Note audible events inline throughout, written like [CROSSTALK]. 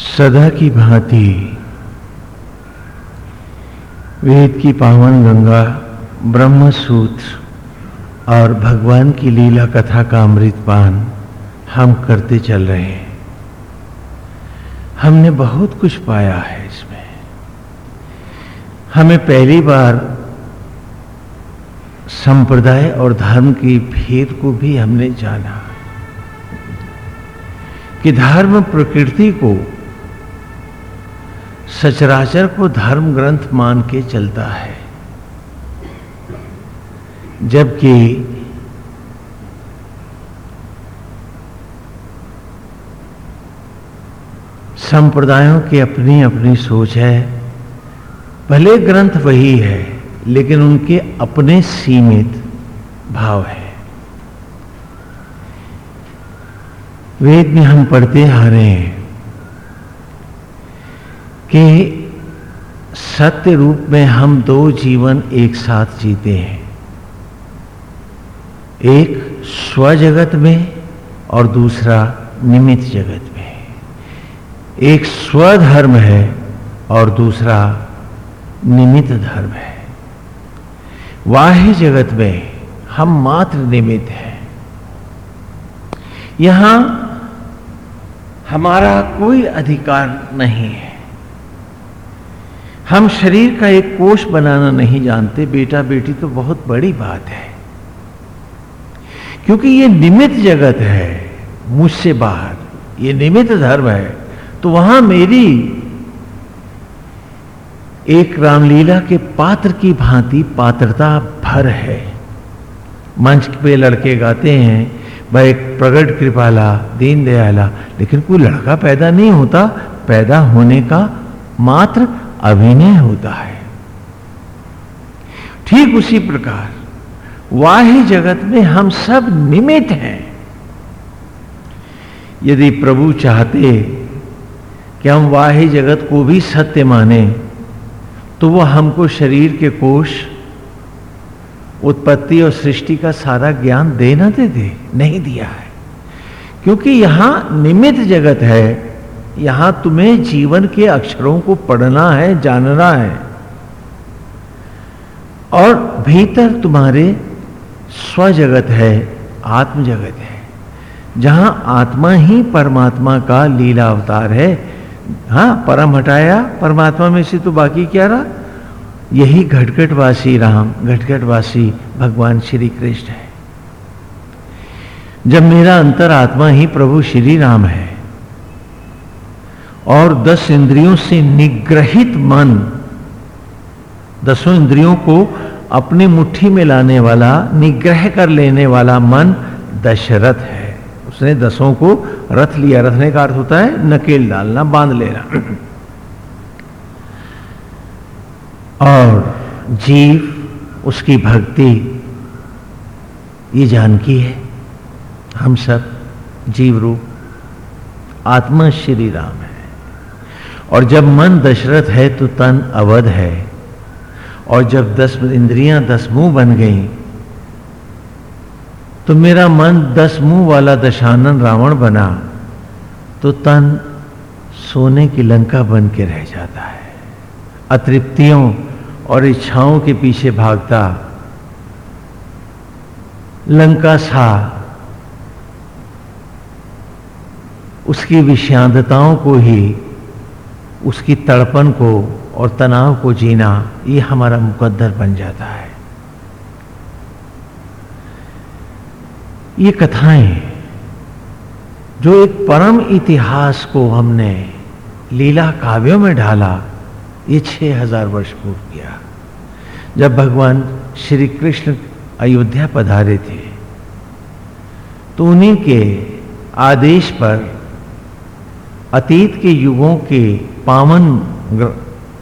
सदा की भांति। वेद की पावन गंगा ब्रह्म सूत्र और भगवान की लीला कथा का अमृतपान हम करते चल रहे हैं। हमने बहुत कुछ पाया है इसमें। हमें पहली बार संप्रदाय और धर्म की भेद को भी हमने जाना कि धर्म प्रकृति को सचराचर को धर्म ग्रंथ मान के चलता है। जबकि संप्रदायों की अपनी अपनी सोच है। भले ग्रंथ वही है, लेकिन उनके अपने सीमित भाव है। वेद में हम पढ़ते आ रहे हैं कि सत्य रूप में हम दो जीवन एक साथ जीते हैं। एक स्व जगत में और दूसरा निमित्त जगत में। एक स्वधर्म है और दूसरा निमित्त धर्म है। वाह्य जगत में हम मात्र निमित्त हैं। यहाँ हमारा कोई अधिकार नहीं है। हम शरीर का एक कोष बनाना नहीं जानते बेटा बेटी तो बहुत बड़ी बात है। क्योंकि ये निमित्त जगत है, मुझसे बाहर, ये निमित्त धर्म है तो वहाँ मेरी एक रामलीला के पात्र की भांति पात्रता भर है। मंच पे लड़के गाते हैं, भाई, प्रगट कृपाला, दीन दयाला, लेकिन कोई लड़का पैदा नहीं होता, पैदा होने का मात्र अभिनय होता है। ठीक उसी प्रकार वाह्य जगत में हम सब निमित हैं। यदि प्रभु चाहते कि हम वाह्य जगत को भी सत्य माने तो वह हमको शरीर के कोष, उत्पत्ति और सृष्टि का सारा ज्ञान दे ना दे दे, नहीं दिया है। क्योंकि यहाँ निमित जगत है यहाँ तुम्हें जीवन के अक्षरों को पढ़ना है, जानना है। और भीतर तुम्हारे स्व जगत है आत्म जगत है। जहाँ आत्मा ही परमात्मा का लीला अवतार है। हाँ परम हटाया, परमात्मा में से तो बाकी क्या रहा? यही घटघटवासी राम, घटघटवासी भगवान श्री कृष्ण है। जब मेरा अंतर आत्मा ही प्रभु श्री राम है और दस इंद्रियों से निग्रहित मन। दसों इंद्रियों को अपनी मुट्ठी में लाने वाला, निग्रह कर लेने वाला मन दशरथ है। उसने दसों को रथ लिया। रथने का अर्थ होता है नकेल डालना, बाँध लेना। और जीव, उसकी भक्ति, ये जानकी है। हम सब जीव रूप आत्मा श्री राम है। और जब मन दशरथ है तो तन अवध है। और जब दस इंद्रियाँ दस मुँह बन गई तो मेरा मन दस मुँह वाला दशानन रावण बना तो तन सोने की लंका बन के रह जाता है। अतृप्तियों और इच्छाओं के पीछे भागता, लंका सा उसकी विषांतताओं को ही उसकी तड़पन को और तनाव को जीना, ये हमारा मुकद्दर बन जाता है। ये कथाएँ जो एक परम इतिहास को हमने लीला काव्यों में ढाला, ये छह हज़ार वर्ष पूर्व किया। जब भगवान श्री कृष्ण अयोध्या पधारे थे तो उन्हीं के आदेश पर अतीत के युगों के पावन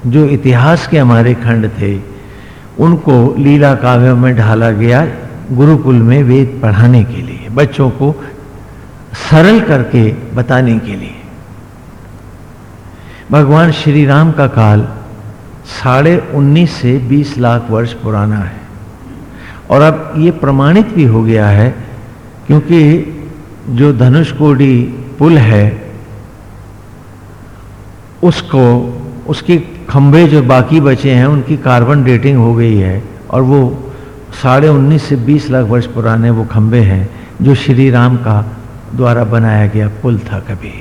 जो इतिहास के हमारे खंड थे, उनको लीला काव्य में ढाला गया गुरुकुल में वेद पढ़ाने के लिए, बच्चों को सरल करके बताने के लिए। भगवान श्री राम का काल साढ़े उन्नीस से बीस लाख वर्ष पुराना है। और अब ये प्रमाणित भी हो गया है, क्योंकि जो धनुष कोडी पुल है उसको, उसके खंभे जो बाकी बचे हैं, उनकी कार्बन डेटिंग हो गई है और वो साढ़े उन्नीस से बीस लाख वर्ष पुराने वो खंभे हैं जो श्री राम का द्वारा बनाया गया पुल था कभी।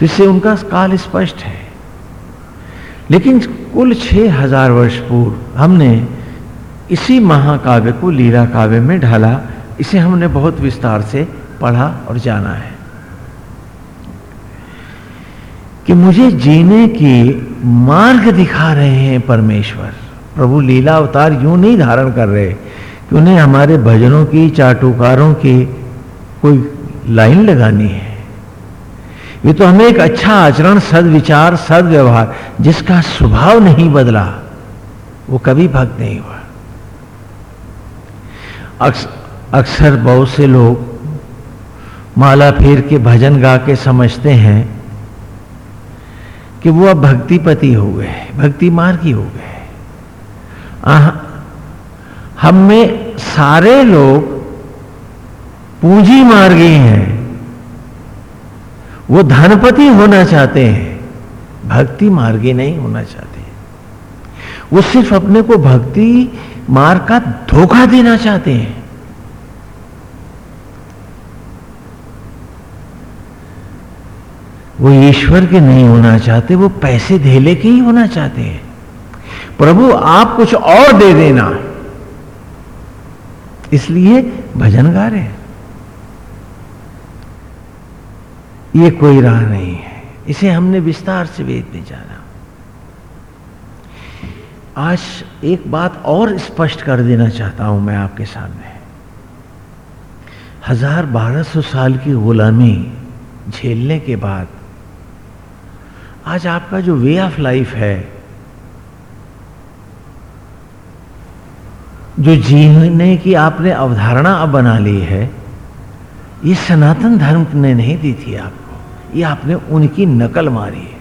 तो इससे उनका काल स्पष्ट है। लेकिन कुल छह हज़ार वर्ष पूर्व हमने इसी महाकाव्य को लीला काव्य में ढाला। इसे हमने बहुत विस्तार से पढ़ा और जाना है। कि मुझे जीने की मार्ग दिखा रहे हैं परमेश्वर। प्रभु लीला अवतार यूँ नहीं धारण कर रहे कि उन्हें हमारे भजनों की, चाटुकारों की कोई लाइन लगानी है। ये तो हमें एक अच्छा आचरण, सदविचार, सदव्यवहार, जिसका स्वभाव नहीं बदला, वो कभी भक्त नहीं हुआ। अक्सर बहुत से लोग माला फेर के भजन गा के समझते हैं कि वो अब भक्तिपति हो गए भक्ति मार्गी हो गए। हम में सारे लोग पूंजी मार्गी हैं। वो धनपति होना चाहते हैं, भक्ति मार्गी नहीं होना चाहते वो सिर्फ़ अपने को भक्ति मार्ग का धोखा देना चाहते हैं। वो ईश्वर के नहीं होना चाहते, वो पैसे धेले के ही होना चाहते हैं। प्रभु, आप कुछ और दे देना। इसलिए भजन गा रहे ये कोई राह नहीं है। इसे हमने विस्तार से वेद में जाना। आज एक बात और स्पष्ट कर देना चाहता हूँ मैं आपके सामने। हज़ार बारह सौ साल की गुलामी झेलने के बाद आज आपका जो वे ऑफ़ लाइफ है, जो जीने की आपने अवधारणा अब बना ली है, ये सनातन धर्म ने नहीं दी थी आपको। ये आपने उनकी नकल मारी है।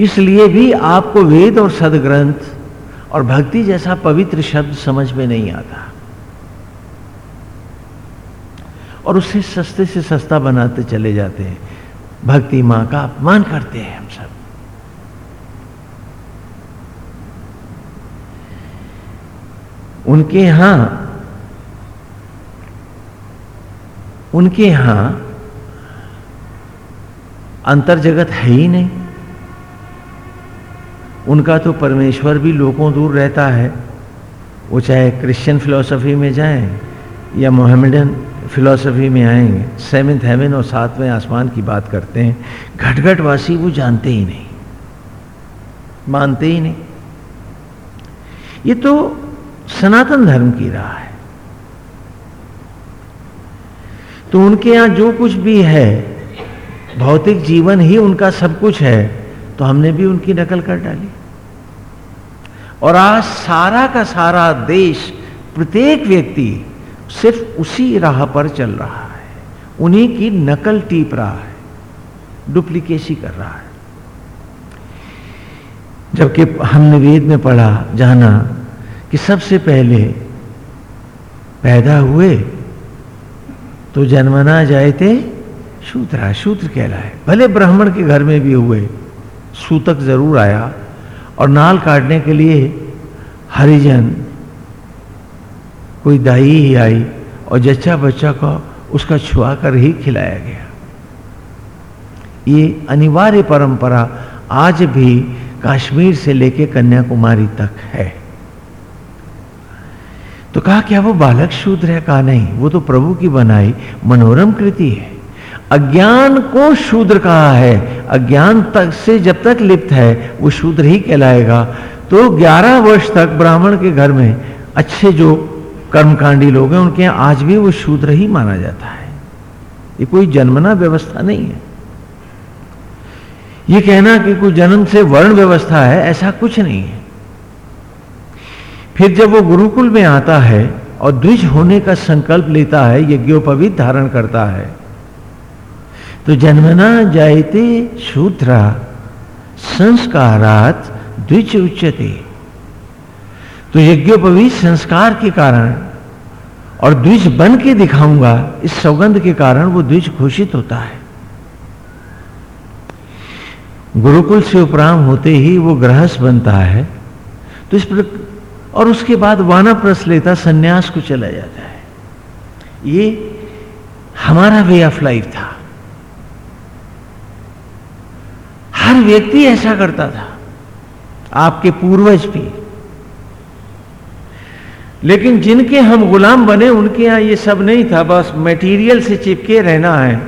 इसलिए भी आपको वेद और सदग्रंथ और भक्ति जैसा पवित्र शब्द समझ में नहीं आता। और उसे सस्ते से सस्ता बनाते चले जाते हैं। भक्ति माँ का अपमान करते हैं हम सब। उनके यहाँ उनके यहाँ अंतर जगत है ही नहीं। उनका तो परमेश्वर भी लोगों दूर रहता है। वो चाहे क्रिश्चियन फिलोसफी में जाएँ या मोहम्मदन फिलॉसफी में आएँगे। सेवेंथ हेवन और सातवें आसमान की बात करते हैं। घटघट वासी वो जानते ही नहीं। मानते ही नहीं। ये तो सनातन धर्म की राह है। तो उनके यहाँ जो कुछ भी है, भौतिक जीवन ही उनका सब कुछ है तो हमने भी उनकी नकल कर डाली। और आज सारा का सारा देश प्रत्येक व्यक्ति सिर्फ़ उसी राह पर चल रहा है। उन्हीं की नकल टीप रहा है। डुप्लीकेसी कर रहा है। जबकि हमने वेद में पढ़ा, जाना कि सबसे पहले पैदा हुए तो जन्मना जाए थे शूद्रा। शूद्र कहलाए। भले ब्राह्मण के घर में भी हुए, सूतक ज़रूर आया और नाल काटने के लिए हरिजन कोई दाई ही आई और जच्चा बच्चा को उसका छुआ कर ही खिलाया गया। ये अनिवार्य परंपरा आज भी कश्मीर से लेकर कन्याकुमारी तक है। तो कहा, क्या वो बालक शूद्र है? कहा, नहीं, वो तो प्रभु की बनाई मनोरम कृति है। अज्ञान को शूद्र कहा है। अज्ञान तक से जब तक लिप्त है, वो शूद्र ही कहलाएगा। तो 11 वर्ष तक ब्राह्मण के घर में अच्छे जो कर्मकांडी लोग हैं, उनके आज भी वो शूद्र ही माना जाता है। ये कोई जन्मना व्यवस्था नहीं है। ये कहना कि कोई जन्म से वर्ण व्यवस्था है, ऐसा कुछ नहीं है। फिर जब वो गुरुकुल में आता है और द्विज होने का संकल्प लेता है, यज्ञोपवीत धारण करता है तो जन्मना जायते शूद्रा, संस्कारात द्विज उच्चते तो यज्ञोपवीत संस्कार के कारण और द्विज बन के दिखाऊँगा, इस सौगंध के कारण वो द्विज घोषित होता है। गुरुकुल से उपराम होते ही वो ग्रहस बनता है तो इस और उसके बाद वानाप्रस लेता, संन्यास को चला जाता है। ये हमारा वे ऑफ़ लाइफ था। हर व्यक्ति ऐसा करता था। आपके पूर्वज भी। लेकिन जिनके हम गुलाम बने, उनके यहाँ ये सब नहीं था, बस मटेरियल से चिपके रहना है।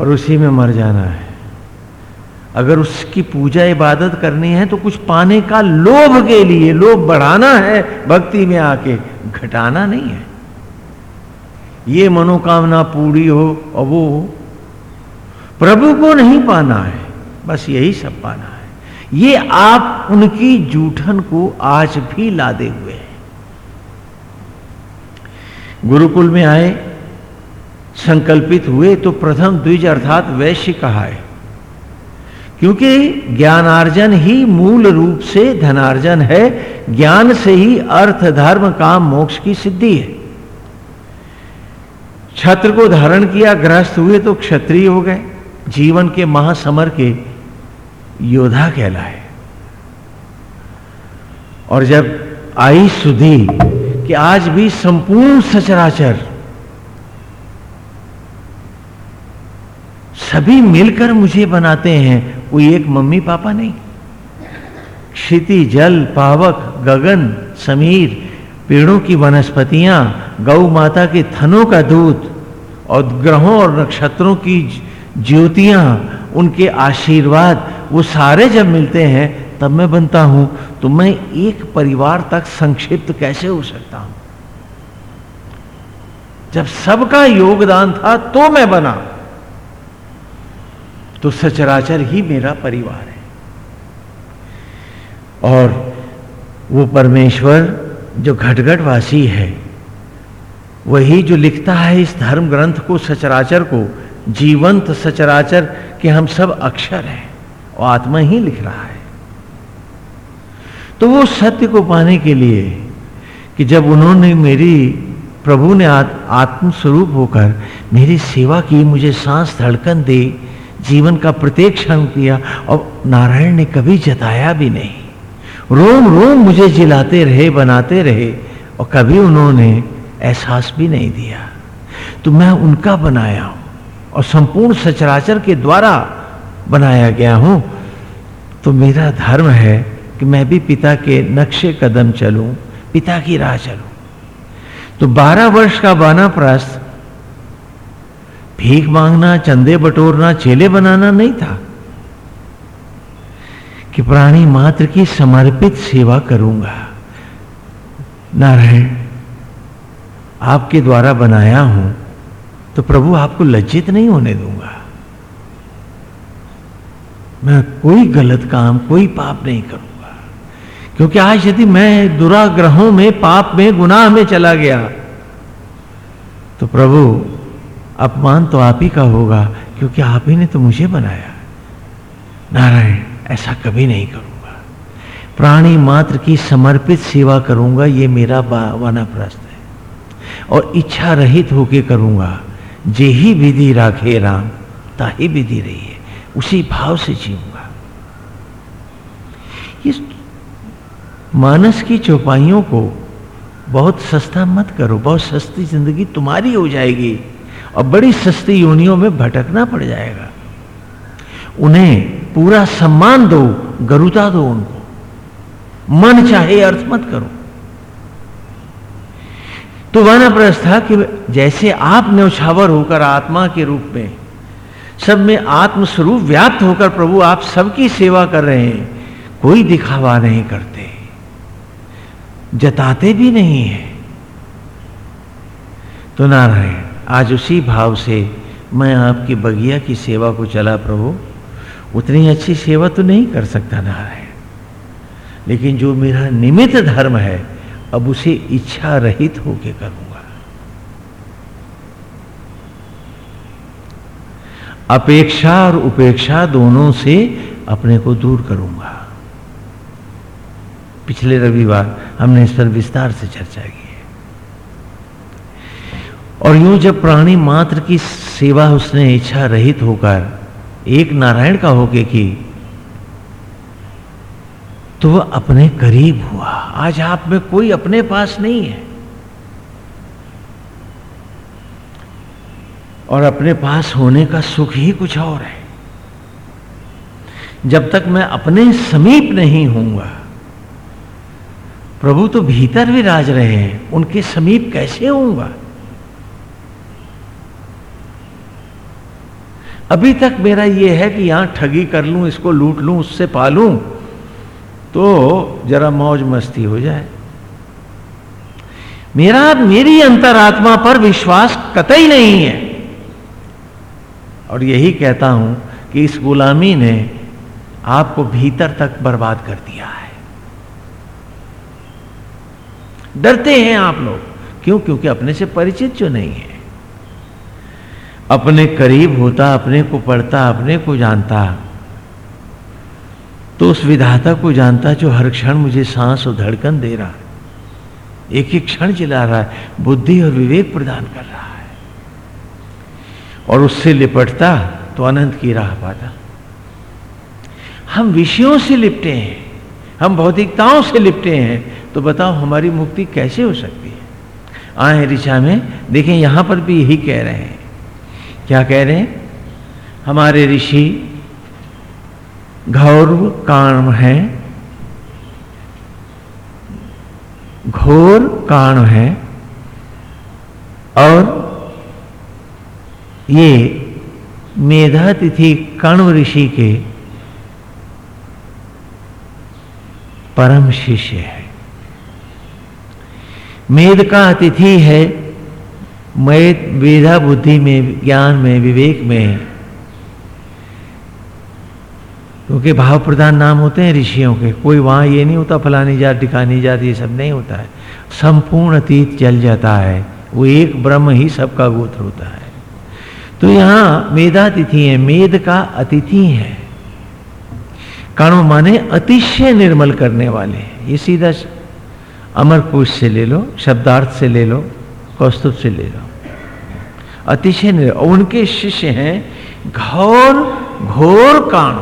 और उसी में मर जाना है। अगर उसकी पूजा इबादत करनी है तो कुछ पाने का लोभ के लिए, लोभ बढ़ाना है, भक्ति में आके। घटाना नहीं है। ये मनोकामना पूरी हो और वो प्रभु को नहीं पाना है, बस यही सब पाना है। ये आप उनकी जूठन को आज भी लादे हुए हैं। गुरुकुल में आए, संकल्पित हुए तो प्रथम द्विज अर्थात वैश्य कहा है। क्योंकि ज्ञानार्जन ही मूल रूप से धनार्जन है, ज्ञान से ही अर्थ, धर्म, काम, मोक्ष की सिद्धि है। छत्र को धारण किया, ग्रस्त हुए तो क्षत्रिय हो गए। जीवन के महासमर के योद्धा कहलाए। और जब आई सुधी कि आज भी संपूर्ण सचराचर सभी मिलकर मुझे बनाते हैं, कोई एक मम्मी पापा नहीं। क्षिति, जल, पावक, गगन, समीर, पेड़ों की वनस्पतियाँ, गौ माता के थनों का दूध और ग्रहों और नक्षत्रों की ज्योतियाँ, उनके आशीर्वाद वो सारे जब मिलते हैं, तब मैं बनता हूँ। तो मैं एक परिवार तक संक्षिप्त कैसे हो सकता हूँ? जब सबका योगदान था तो मैं बना। तो सचराचर ही मेरा परिवार है। और वो परमेश्वर जो घटघट वासी है, वही जो लिखता है इस धर्म ग्रंथ को, सचराचर को, जीवंत सचराचर, के हम सब अक्षर हैं। और आत्मा ही लिख रहा है। तो वो सत्य को पाने के लिए कि जब उन्होंने मेरी, प्रभु ने आत्म स्वरूप होकर मेरी सेवा की, मुझे सांस धड़कन दे, जीवन का प्रत्येक क्षण किया और नारायण ने कभी जताया भी नहीं। रोम रोम मुझे जिलाते रहे, बनाते रहे, और कभी उन्होंने एहसास भी नहीं दिया। तो मैं उनका बनाया हूँ, और संपूर्ण सचराचर के द्वारा बनाया गया हूँ। तो मेरा धर्म है कि मैं भी पिता के नक्शे कदम चलूँ, पिता की राह चलूँ। तो 12 वर्ष का बाना प्रस्थ भीख मांगना, चंदे बटोरना, चेले बनाना नहीं था कि प्राणी मात्र की समर्पित सेवा करूँगा। नारायण, आपके द्वारा बनाया हूँ तो प्रभु आपको लज्जित नहीं होने दूँगा। मैं कोई गलत काम, कोई पाप नहीं करूँगा। क्योंकि आज यदि मैं दुराग्रहों में, पाप में, गुनाह में चला गया तो प्रभु, अपमान तो आप ही का होगा, क्योंकि आप ही ने तो मुझे बनाया। नारायण, ऐसा कभी नहीं करूँगा। प्राणी मात्र की समर्पित सेवा करूँगा, ये मेरा वानाप्रस्थ है। और इच्छा रहित होके करूँगा, जे ही विधि राखे राम, ताही विधि रही है। उसी भाव से जीऊँगा। इस मानस की चौपाइयों को बहुत सस्ता मत करो। बहुत सस्ती ज़िंदगी तुम्हारी हो जाएगी और बड़ी सस्ती योनियों में भटकना पड़ जाएगा। उन्हें पूरा सम्मान दो, गरुता दो उनको। मन चाहे अर्थ मत करो। तो वानाप्रस्थ था कि जैसे आप न्यौछावर होकर आत्मा के रूप में सब में आत्मस्वरूप व्याप्त होकर प्रभु आप सबकी सेवा कर रहे हैं। कोई दिखावा नहीं करते। जताते भी नहीं है। तो नारायण, आज उसी भाव से मैं आपकी बगिया की सेवा को चला प्रभु। उतनी अच्छी सेवा तो नहीं कर सकता नारायण। लेकिन जो मेरा निमित्त धर्म है, अब उसे इच्छा रहित होके करूँगा अपेक्षा और उपेक्षा दोनों से अपने को दूर करूँगा। पिछले रविवार हमने इस पर विस्तार से चर्चा की है। और यूँ जब प्राणी मात्र की सेवा उसने इच्छा रहित होकर एक नारायण का होके की तो वह अपने करीब हुआ। आज आप में कोई अपने पास नहीं है। और अपने पास होने का सुख ही कुछ और है। जब तक मैं अपने समीप नहीं होऊँगा, प्रभु तो भीतर भी राज रहे हैं, उनके समीप कैसे होऊँगा? अभी तक मेरा यह है कि यहाँ ठगी कर लूँ, इसको लूट लूँ, उससे पालूं तो जरा मौज मस्ती हो जाए। मेरा मेरी अंतरात्मा पर विश्वास कतई नहीं है। और यही कहता हूँ कि इस गुलामी ने आपको भीतर तक बर्बाद कर दिया है। डरते हैं आप लोग। क्यों? क्योंकि अपने से परिचित जो नहीं है। अपने करीब होता, अपने को पढ़ता, अपने को जानता तो उस विधाता को जानता जो हर क्षण मुझे सांस और धड़कन दे रहा है। एक एक क्षण चिला रहा है, बुद्धि और विवेक प्रदान कर रहा है। और उससे लिपटता तो अनंत की राह पाता। हम विषयों से लिपटे हैं, हम भौतिकताओं से लिपटे हैं तो बताओ हमारी मुक्ति कैसे हो सकती है? आए ऋषा में, देखें यहाँ पर भी यही कह रहे हैं। क्या कह रहे हैं? हमारे ऋषि घौर काण है, घोर काण है और ये मेधा तिथि कण्व ऋषि के परम शिष्य है। मेद का अतिथि है, मैं वेदा बुद्धि में, ज्ञान में, विवेक में। क्योंकि भाव प्रधान नाम होते हैं ऋषियों के, कोई वहाँ ये नहीं होता, फलानी जात टिकानी जात, ये सब नहीं होता है। संपूर्ण अतीत चल जाता है, वो एक ब्रह्म ही सबका गोत्र होता है। तो यहाँ मेधातिथि है मेद का अतिथि है। कारण माने अतिशय निर्मल करने वाले ये सीधा अमर पुरुष से ले लो, शब्दार्थ से ले लो, कौस्तुभ से ले लो। अतिशय निर्मल उनके शिष्य हैं घोर घोर काण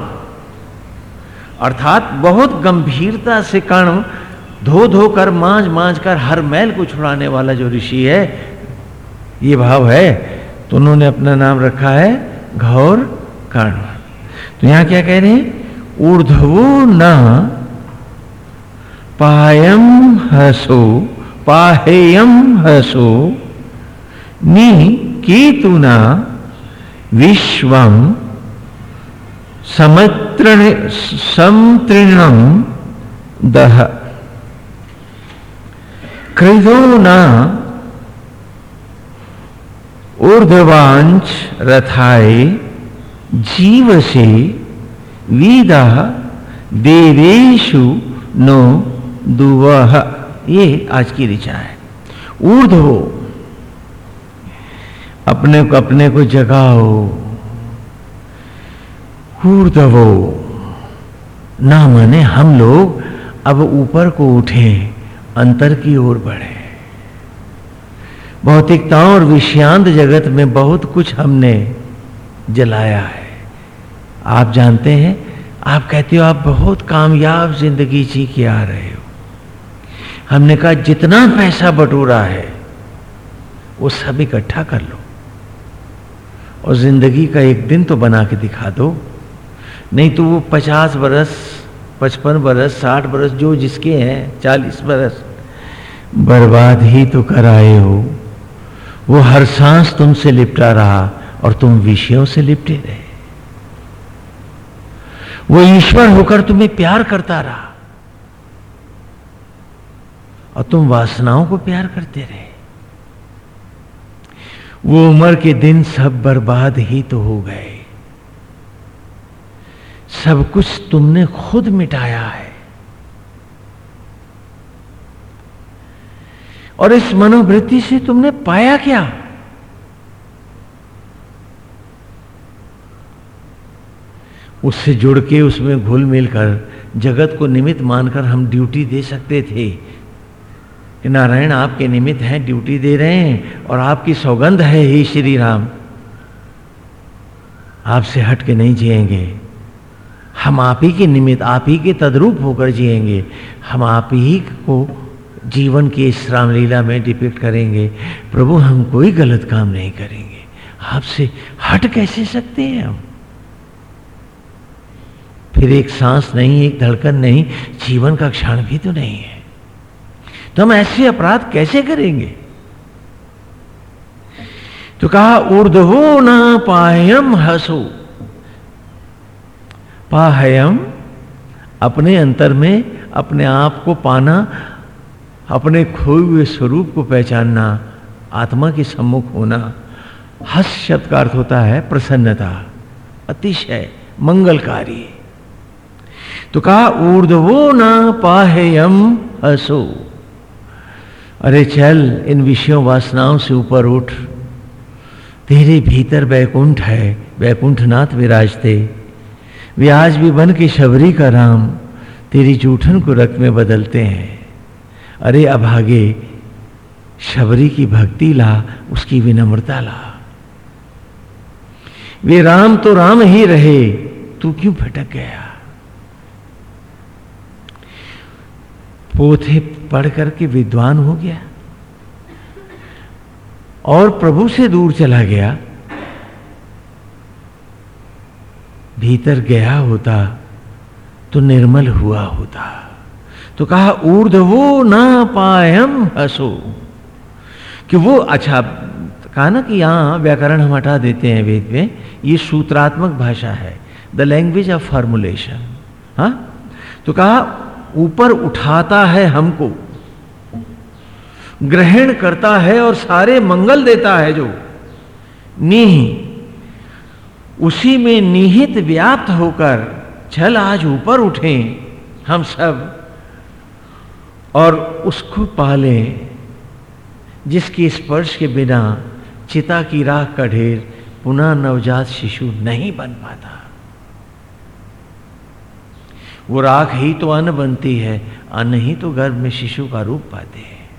अर्थात बहुत गंभीरता से कर्ण धो धो कर मांझ मांझ कर हर मैल को छुड़ाने वाला जो ऋषि है, ये भाव है तो उन्होंने अपना नाम रखा है घोर कर्ण तो यहाँ क्या कह रहे हैं? ऊर्धवो न पायम हसो, पाहेयम हसो, नी केतुना विश्वम समत्रण समतृणम दह। कृदो न ऊर्धवांच रथाए जीव से वीदा देवेशु नो दुवह ये आज की ऋचा है। ऊर्ध्व, अपने को अपने को जगाओ। ऊर्धवो, ना माने हम लोग अब ऊपर को उठे, अंतर की ओर बढ़े। भौतिकताओं और विषयांत जगत में बहुत कुछ हमने जलाया है। आप जानते हैं, आप कहते हो, आप बहुत कामयाब ज़िंदगी जी के आ रहे हो। हमने कहा, जितना पैसा बटोरा है, वो सब इकट्ठा कर लो। और ज़िंदगी का एक दिन तो बना के दिखा दो। नहीं तो वो पचास बरस, पचपन बरस, साठ बरस, जो जिसके हैं, चालीस बरस, बर्बाद ही तो कराए हो। वो हर सांस तुमसे लिपटा रहा और तुम विषयों से लिपटे रहे। वो ईश्वर होकर तुम्हें प्यार करता रहा और तुम वासनाओं को प्यार करते रहे। वो उम्र के दिन सब बर्बाद ही तो हो गए। सब कुछ तुमने खुद मिटाया है। और इस मनोवृत्ति से तुमने पाया क्या? उससे जुड़ के उसमें घुल मिल कर जगत को निमित्त मानकर हम ड्यूटी दे सकते थे। कि नारायण आपके निमित्त हैं, ड्यूटी दे रहे हैं और आपकी सौगंध है ही श्री राम आपसे हट के नहीं जिएँगे। हम आप ही के निमित्त, आप ही के तद्रूप होकर जिएँगे। हम आप ही को जीवन की इस रामलीला में डिपिक्ट करेंगे। प्रभु, हम कोई गलत काम नहीं करेंगे। आपसे हट कैसे सकते हैं हम? फिर एक सांस नहीं, एक धड़कन नहीं, जीवन का क्षण भी तो नहीं है। तो हम ऐसे अपराध कैसे करेंगे? तो कहा, ऊर्धवो न पायम हसो। पाहयम अपने अंतर में, अपने आप को पाना अपने खोए हुए स्वरूप को पहचानना, आत्मा के सम्मुख होना हस शब्द का अर्थ होता है प्रसन्नता, अतिशय मंगलकारी। तो कहा, ऊर्धवो न पाहेयम हसो अरे चल, इन विषयों वासनाओं से ऊपर उठ। तेरे भीतर वैकुंठ है बैकुंठनाथ विराजते। वे आज भी बन के शबरी का राम, तेरी जूठन को रक्त में बदलते हैं। अरे अभागे शबरी की भक्ति ला, उसकी विनम्रता ला। वे राम तो राम ही रहे, तू क्यों भटक गया? पोथे पढ़ करके विद्वान हो गया। और प्रभु से दूर चला गया। भीतर गया होता तो निर्मल हुआ होता। तो कहा, ऊर्धवो ना पायम हसो कि वो अच्छा कहा ना कि यहाँ व्याकरण हम हटा देते हैं वेद में, ये सूत्रात्मक भाषा है द लैंग्वेज ऑफ़ फॉर्मुलेशन हा? तो कहा, ऊपर उठाता है हमको, ग्रहण करता है और सारे मंगल देता है जो नीह, उसी में निहित व्याप्त होकर चल आज ऊपर उठे हम सब। और उसको पाले, जिसके स्पर्श के बिना चिता की राख का ढेर पुनः नवजात शिशु नहीं बन पाता। वो राख ही तो अन्न बनती है, अन्न ही तो गर्भ में शिशु का रूप पाते हैं।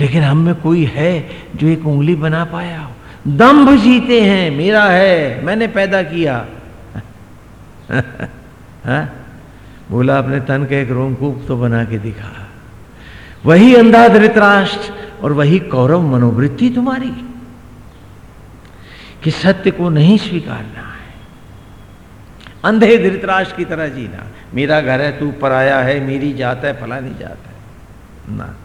लेकिन हम में कोई है जो एक उंगली बना पाया हो? दम्भ जीते हैं, मेरा है, मैंने पैदा किया। [LAUGHS] हा? बोला, अपने तन का एक रोमकूप तो बना के दिखा। वही अंधा धृतराष्ट्र और वही कौरव मनोवृत्ति तुम्हारी, कि सत्य को नहीं स्वीकारना है। अंधे धृतराष्ट्र की तरह जीना। मेरा घर है, तू पराया है, मेरी जात है, फलानी जात है। ना।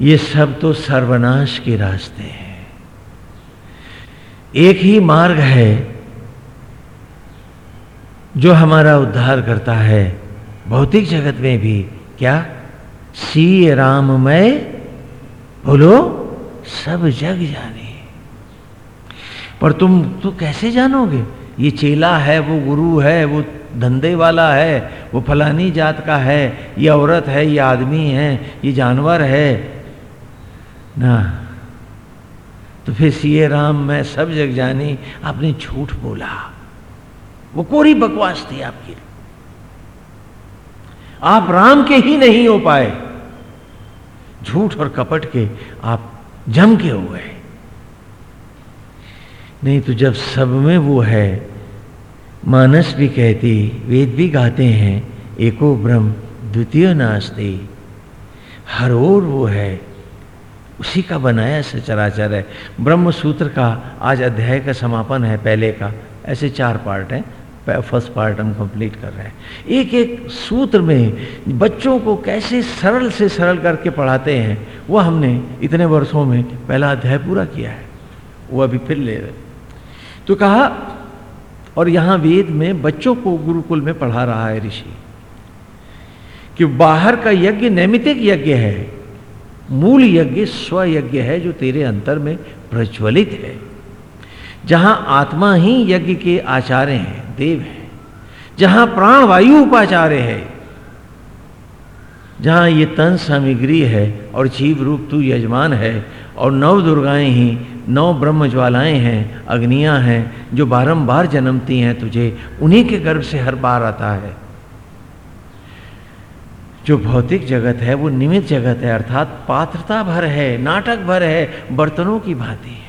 ये सब तो सर्वनाश के रास्ते हैं। एक ही मार्ग है जो हमारा उद्धार करता है, भौतिक जगत में भी, क्या? सी राम मैं बोलो, सब जग जाने। पर तुम तो कैसे जानोगे? ये चेला है, वो गुरु है, वो धंधे वाला है, वो फलानी जात का है, ये औरत है, ये आदमी है, ये जानवर है। ना। तो फिर सीए राम मैं सब जग जानी, आपने झूठ बोला। वो कोरी बकवास थी आपकी। आप राम के ही नहीं हो पाए। झूठ और कपट के आप जम के हो गए। नहीं तो जब सब में वो है, मानस भी कहती, वेद भी गाते हैं, एको ब्रह्म द्वितीय नास्ते। हर ओर वो है, उसी का बनाया से सचराचर है। ब्रह्म सूत्र का आज अध्याय का समापन है, पहले का, ऐसे चार पार्ट हैं। फ़र्स्ट पार्ट हम कंप्लीट कर रहे हैं। एक एक सूत्र में बच्चों को कैसे सरल से सरल करके पढ़ाते हैं, वो हमने इतने वर्षों में पहला अध्याय पूरा किया है। वो अभी फिर ले रहे तो कहा, और यहाँ वेद में बच्चों को गुरुकुल में पढ़ा रहा है ऋषि, कि बाहर का यज्ञ नैमितिक यज्ञ है, मूल यज्ञ स्व यज्ञ है जो तेरे अंतर में प्रज्वलित है। जहाँ आत्मा ही यज्ञ के आचार्य हैं, देव हैं, जहाँ प्राण वायु उपाचार्य है, जहाँ ये तन सामग्री है और जीव रूप तू यजमान है, और नव दुर्गाएँ ही, नौ ब्रह्म ज्वालाएँ हैं, अग्नियाँ हैं, जो बारंबार जन्मती हैं तुझे, उन्हीं के गर्भ से हर बार आता है। जो भौतिक जगत है, वो निमित जगत है, अर्थात पात्रता भर है, नाटक भर है, बर्तनों की भांति है।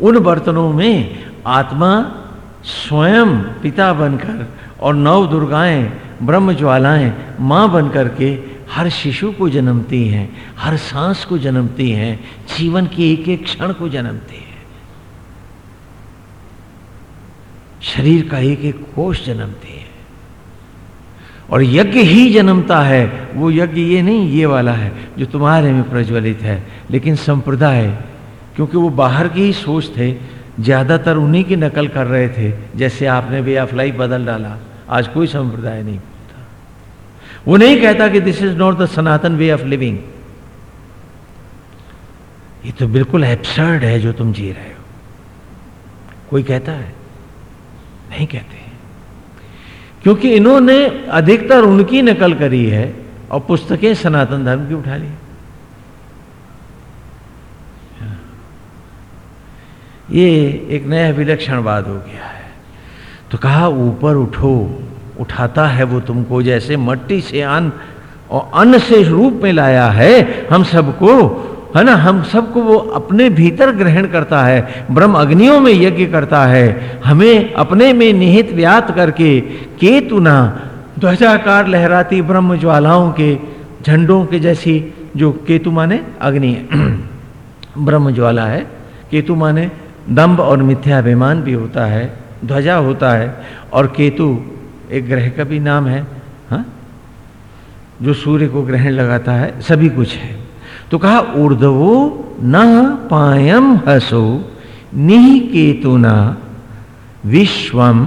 उन बर्तनों में आत्मा स्वयं पिता बनकर और नव दुर्गाएँ ब्रह्म ज्वालाएँ माँ बनकर के हर शिशु को जन्मती हैं, हर सांस को जन्मती हैं, जीवन के एक एक क्षण को जन्मती है। शरीर का एक एक कोष जन्मती है। और यज्ञ ही जन्मता है, वो यज्ञ ये नहीं, ये वाला है जो तुम्हारे में प्रज्वलित है, लेकिन संप्रदाय क्योंकि वो बाहर की ही सोच थे, ज़्यादातर उन्हीं की नकल कर रहे थे, जैसे आपने वे ऑफ़ लाइफ बदल डाला। आज कोई संप्रदाय नहीं बोलता वो नहीं कहता कि this is not the Sanatan way of living ये तो बिल्कुल एब्सर्ड है जो तुम जी रहे हो। कोई कहता है? नहीं कहते क्योंकि इन्होंने अधिकतर उनकी नकल करी है और पुस्तकें सनातन धर्म की उठा ली। ये एक नया विलक्षणवाद हो गया है। तो कहा, ऊपर उठो, उठाता है वो तुमको जैसे मट्टी से अन्न और अन्न से रूप में लाया है। हम सबको, है ना, हम सबको वो अपने भीतर ग्रहण करता है, ब्रह्म अग्नियों में यज्ञ करता है। हमें अपने में निहित व्यात करके केतुना ध्वजाकार लहराती ब्रह्म ज्वालाओं के, झंडों के जैसी जो केतु माने अग्नि [CLEARS THROAT] ब्रह्म ज्वाला है, केतु माने दम्ब और मिथ्याभिमान भी होता है, ध्वजा होता है, और केतु एक ग्रह का भी नाम है, हा? जो सूर्य को ग्रहण लगाता है, सभी कुछ है। तो कहा, ऊर्धवो न पायम हसो, निह केतुना विश्वम।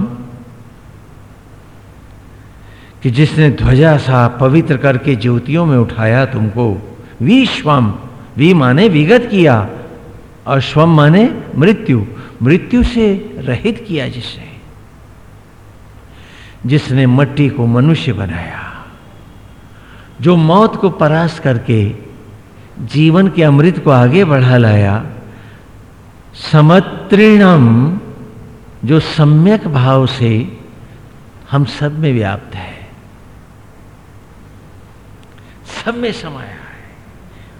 कि जिसने ध्वजा सा पवित्र करके ज्योतियों में उठाया तुमको, विश्वम, वी माने विगत किया। और स्वम माने मृत्यु। मृत्यु से रहित किया जिसने। जिसने मट्टी को मनुष्य बनाया। जो मौत को परास्त करके जीवन के अमृत को आगे बढ़ा लाया, समत्रिणम, जो सम्यक भाव से हम सब में व्याप्त है। सब में समाया है।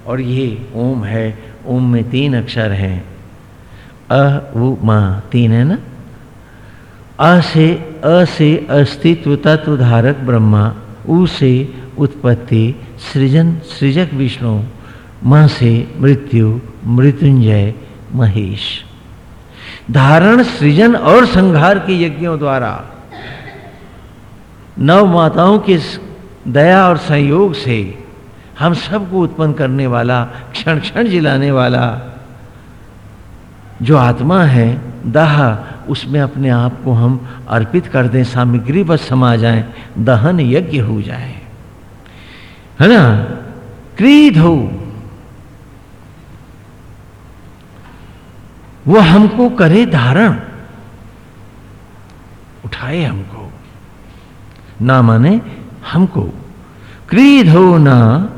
और ये ओम है ओम में तीन अक्षर हैं। अ वो मा, तीन है ना? अ से अ से अस्तित्व तत्व धारक ब्रह्मा, उ से उत्पत्ति, सृजन, सृजक विष्णु, माँ से मृत्यु, मृत्युंजय, महेश। धारण, सृजन और संहार के यज्ञों द्वारा नव माताओं के दया और संयोग से हम सबको उत्पन्न करने वाला क्षण क्षण जिलाने वाला जो आत्मा है, दाह, उसमें अपने आप को हम अर्पित कर दें सामग्री बस समा जाए, दहन यज्ञ हो जाए। है ना? क्रीध हो। वो हमको करे धारण। उठाए हमको। ना माने हमको। क्रीध हो ना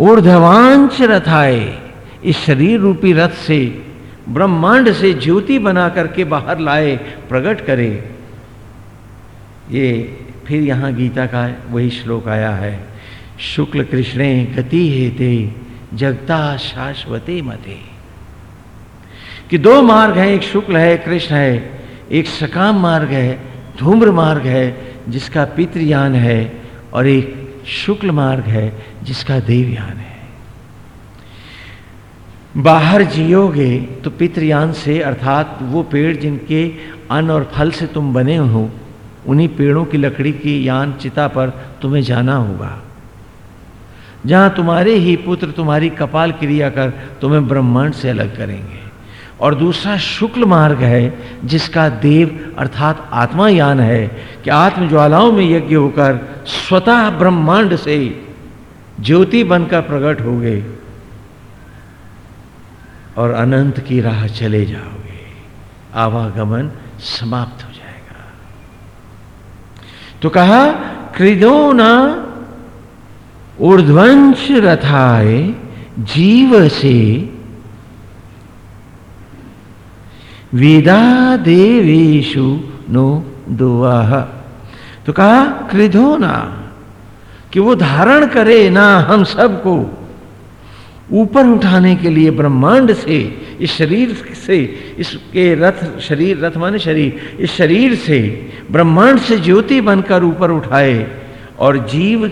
ऊर्धवांश रथाए इस शरीर रूपी रथ से, ब्रह्मांड से ज्योति बना करके बाहर लाए, प्रकट करे। ये फिर यहाँ गीता का वही श्लोक आया है। शुक्ल कृष्णे गति हेते, जगता शाश्वते मते। कि दो मार्ग हैं, एक शुक्ल है कृष्ण है। एक सकाम मार्ग है, धूम्र मार्ग है, जिसका पितृयान है, और एक शुक्ल मार्ग है जिसका देवयान है। बाहर जियोगे तो पितृयान से, अर्थात वो पेड़ जिनके अन्न और फल से तुम बने हो, उन्हीं पेड़ों की लकड़ी की यान चिता पर तुम्हें जाना होगा। जहाँ तुम्हारे ही पुत्र तुम्हारी कपाल क्रिया कर तुम्हें ब्रह्मांड से अलग करेंगे। और दूसरा शुक्ल मार्ग है, जिसका देव अर्थात आत्मायान है, कि आत्म ज्वालाओं में यज्ञ होकर स्वतः ब्रह्मांड से ज्योति बनकर प्रकट हो गए और अनंत की राह चले जाओगे। आवागमन समाप्त हो जाएगा। तो कहा कृदोना ऊर्ध्वंश रथाए जीव से वेदा देवेशु नो दुआह तो कहा, क्रिधो ना, कि वो धारण करे ना हम सबको। ऊपर उठाने के लिए ब्रह्मांड से, इस शरीर से, इसके रथ, शरीर रथ माने शरीर, इस शरीर से ब्रह्मांड से ज्योति बनकर ऊपर उठाए और जीव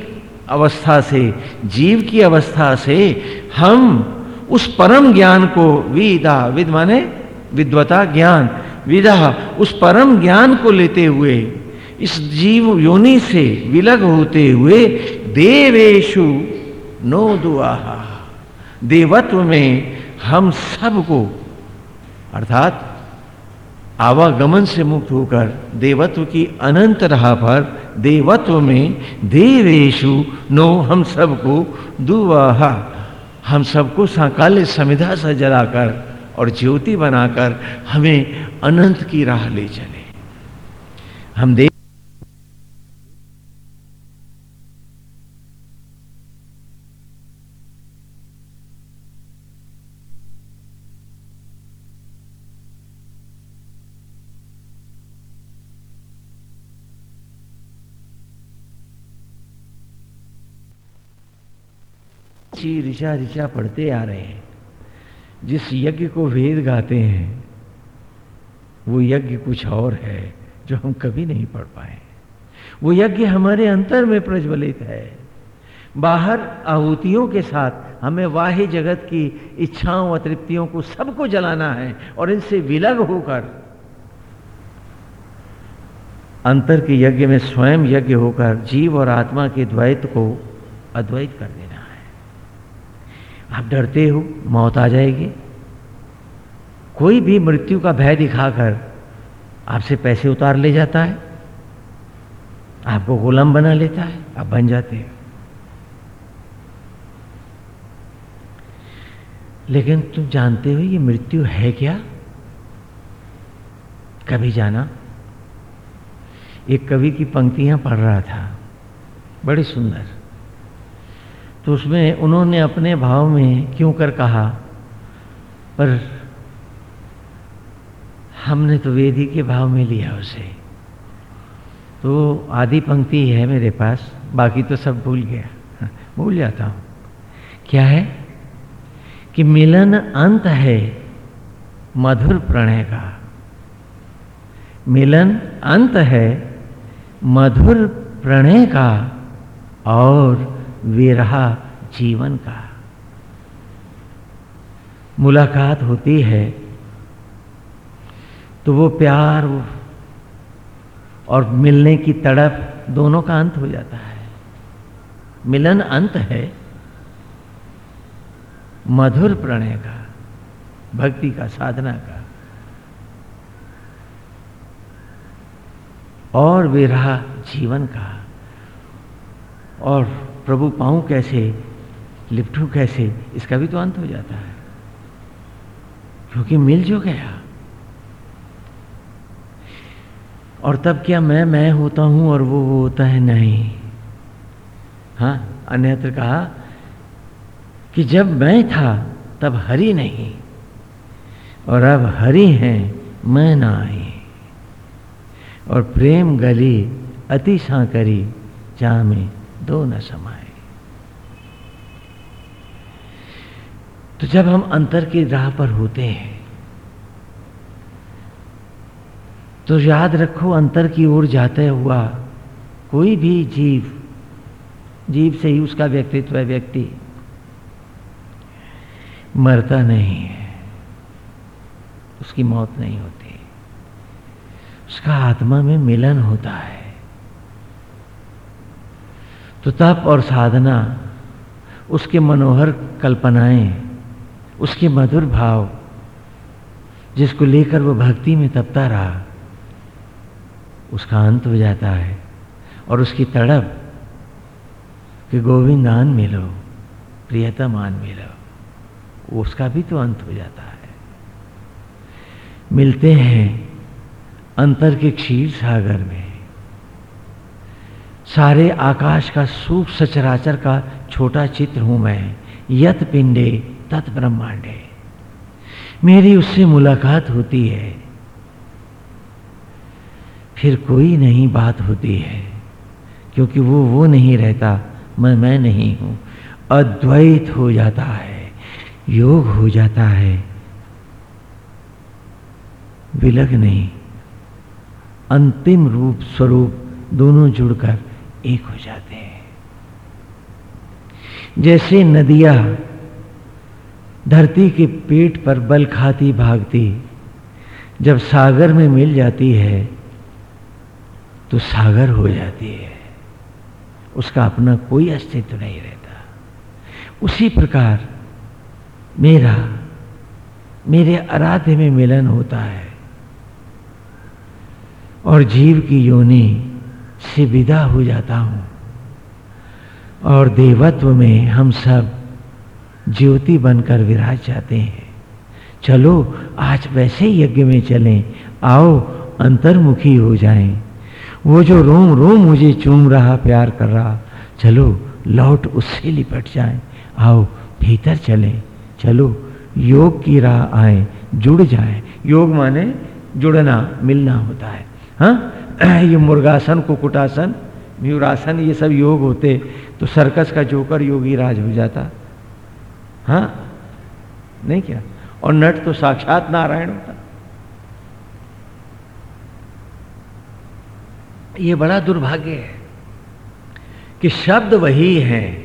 अवस्था से, जीव की अवस्था से हम उस परम ज्ञान को विदा, विद माने विद्वता ज्ञान विदा उस परम ज्ञान को लेते हुए, इस जीव योनि से विलग होते हुए, देवेशु नो दुआहा। देवत्व में हम सबको, अर्थात आवागमन से मुक्त होकर देवत्व की अनंत राह पर, देवत्व में देवेशु नो हम सबको दुआहा। हम सबको साकाल्य समिधा से जलाकर और ज्योति बनाकर हमें अनंत की राह ले चले। हम देख ऋषा ऋषा पढ़ते आ रहे हैं। जिस यज्ञ को वेद गाते हैं, वो यज्ञ कुछ और है जो हम कभी नहीं पढ़ पाए। वो यज्ञ हमारे अंतर में प्रज्वलित है। बाहर आहुतियों के साथ हमें वाह्य जगत की इच्छाओं, अतृप्तियों को सबको जलाना है और इनसे विलग होकर अंतर के यज्ञ में स्वयं यज्ञ होकर जीव और आत्मा के द्वैत को अद्वैत कर देना आप डरते हो, मौत आ जाएगी। कोई भी मृत्यु का भय दिखाकर आपसे पैसे उतार ले जाता है, आपको गुलाम बना लेता है, आप बन जाते हो। लेकिन तुम जानते हो ये मृत्यु है क्या? कभी जाना। एक कवि की पंक्तियाँ पढ़ रहा था, बड़ी सुंदर। तो उसमें उन्होंने अपने भाव में क्यों कर कहा? पर हमने तो वेदी के भाव में लिया उसे। तो आधी पंक्ति है मेरे पास, बाकी तो सब भूल गया। भूल जाता हूँ। क्या है? कि मिलन अंत है मधुर प्रणय का। मिलन अंत है मधुर प्रणय का और विरहा जीवन का। मुलाकात होती है तो वो प्यार और मिलने की तड़प दोनों का अंत हो जाता है। मिलन अंत है, मधुर प्रणय का, भक्ति का, साधना का। और विरहा जीवन का, और प्रभु पाऊँ कैसे, लिपटू कैसे, इसका भी तो अंत हो जाता है। क्योंकि मिल जो गया। और तब क्या मैं मैं होता हूँ और वो वो होता है नहीं? हाँ अन्यत्र कहा कि जब मैं था, तब हरि नहीं। और अब हरि हैं, मैं ना आई। और प्रेम गली, अति सांकरी जा में दो न समाए। तो जब हम अंतर की राह पर होते हैं तो याद रखो अंतर की ओर जाते हुआ कोई भी जीव जीव से ही उसका व्यक्तित्व है, व्यक्ति मरता नहीं है, उसकी मौत नहीं होती। उसका आत्मा में मिलन होता है। तो तप और साधना, उसके मनोहर कल्पनाएँ उसके मधुर भाव जिसको लेकर वो भक्ति में तपता रहा, उसका अंत हो जाता है और उसकी तड़प कि गोविंद आन मिलो, प्रियतम आन मिलो, उसका भी तो अंत हो जाता है। मिलते हैं अंतर के क्षीर सागर में। सारे आकाश का सूख सचराचर का छोटा चित्र हूँ मैं, यत पिंडे तत् ब्रह्मांड है। मेरी उससे मुलाकात होती है। फिर कोई नहीं बात होती है, क्योंकि वो वो नहीं रहता, मैं मैं नहीं हूँ। अद्वैत हो जाता है, योग हो जाता है। विलग नहीं, अंतिम रूप स्वरूप दोनों जुड़कर एक हो जाते हैं। जैसे नदियाँ धरती के पेट पर बल खाती भागती। जब सागर में मिल जाती है तो सागर हो जाती है। उसका अपना कोई अस्तित्व नहीं रहता। उसी प्रकार मेरा, मेरे आराध्य में मिलन होता है। और जीव की योनि से विदा हो जाता हूँ। और देवत्व में हम सब ज्योति बनकर विराज जाते हैं। चलो, आज वैसे यज्ञ में चलें। आओ, अंतर्मुखी हो जाएँ। वो जो रोम रोम मुझे चूम रहा, प्यार कर रहा। चलो, लौट उससे लिपट जाएँ। आओ, भीतर चलें। चलो, योग की राह आए। जुड़ जाए। योग माने जुड़ना, मिलना होता है। हाँ? [CLEARS THROAT] ये मुर्गासन, कुकुटासन, म्यूरासन, ये सब योग होते तो सर्कस का जोकर योगी राज हो जाता। हाँ? नहीं क्या। और नट तो साक्षात नारायण होता। ये बड़ा दुर्भाग्य है कि शब्द वही है,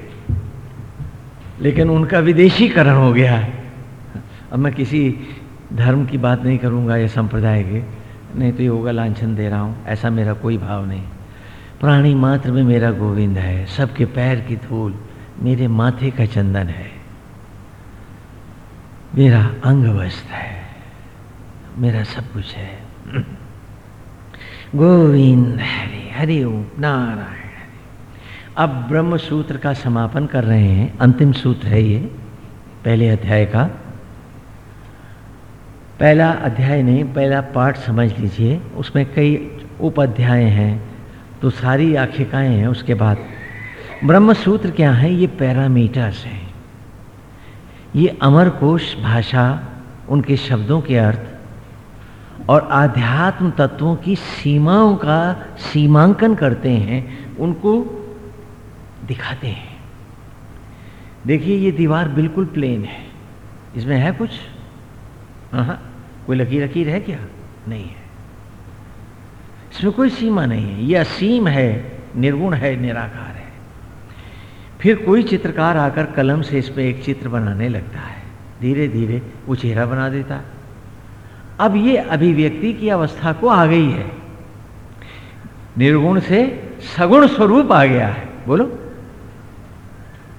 लेकिन उनका विदेशीकरण हो गया। है अब मैं किसी धर्म की बात नहीं करूँगा, या संप्रदाय के। नहीं तो ये होगा, लांछन दे रहा हूँ। ऐसा मेरा कोई भाव नहीं। प्राणी मात्र में मेरा गोविंद है। सबके पैर की धूल मेरे माथे का चंदन है। मेरा अंग वस्त्र है। मेरा सब कुछ है। गोविंद हरि हरि ओम, नारायण अब ब्रह्म सूत्र का समापन कर रहे हैं। अंतिम सूत्र है ये, पहले अध्याय का। पहला अध्याय नहीं, पहला पाठ समझ लीजिए। उसमें कई उप अध्याय हैं तो सारी आखिकाएँ हैं, उसके बाद। ब्रह्म सूत्र क्या है? ये पैरामीटर्स हैं। ये अमर कोश भाषा उनके शब्दों के अर्थ और आध्यात्म तत्वों की सीमाओं का सीमांकन करते हैं, उनको दिखाते हैं। देखिए, ये दीवार बिल्कुल प्लेन है। इसमें है कुछ? हाँ कोई लकीर लकीर है क्या? नहीं है। इसमें कोई सीमा नहीं है। यह असीम है, निर्गुण है, निराकार फिर कोई चित्रकार आकर कलम से इस पर एक चित्र बनाने लगता है। धीरे धीरे वो चेहरा बना देता है। अब ये अभिव्यक्ति की अवस्था को आ गई है। निर्गुण से सगुण स्वरूप आ गया है। बोलो।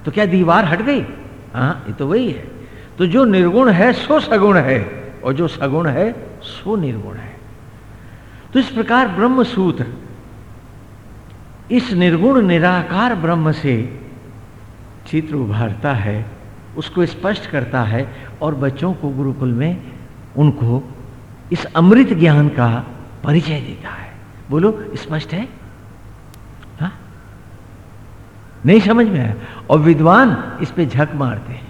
तो क्या दीवार हट गई? हाँ ये तो वही है। तो जो निर्गुण है, सो सगुण है, और जो सगुण है, सो निर्गुण है। तो इस प्रकार ब्रह्म सूत्र इस निर्गुण निराकार ब्रह्म से चित्र उभारता है, उसको स्पष्ट करता है और बच्चों को गुरुकुल में उनको इस अमृत ज्ञान का परिचय देता है। बोलो, स्पष्ट है? हा? नहीं समझ में आया? और विद्वान इस पे झक मारते हैं।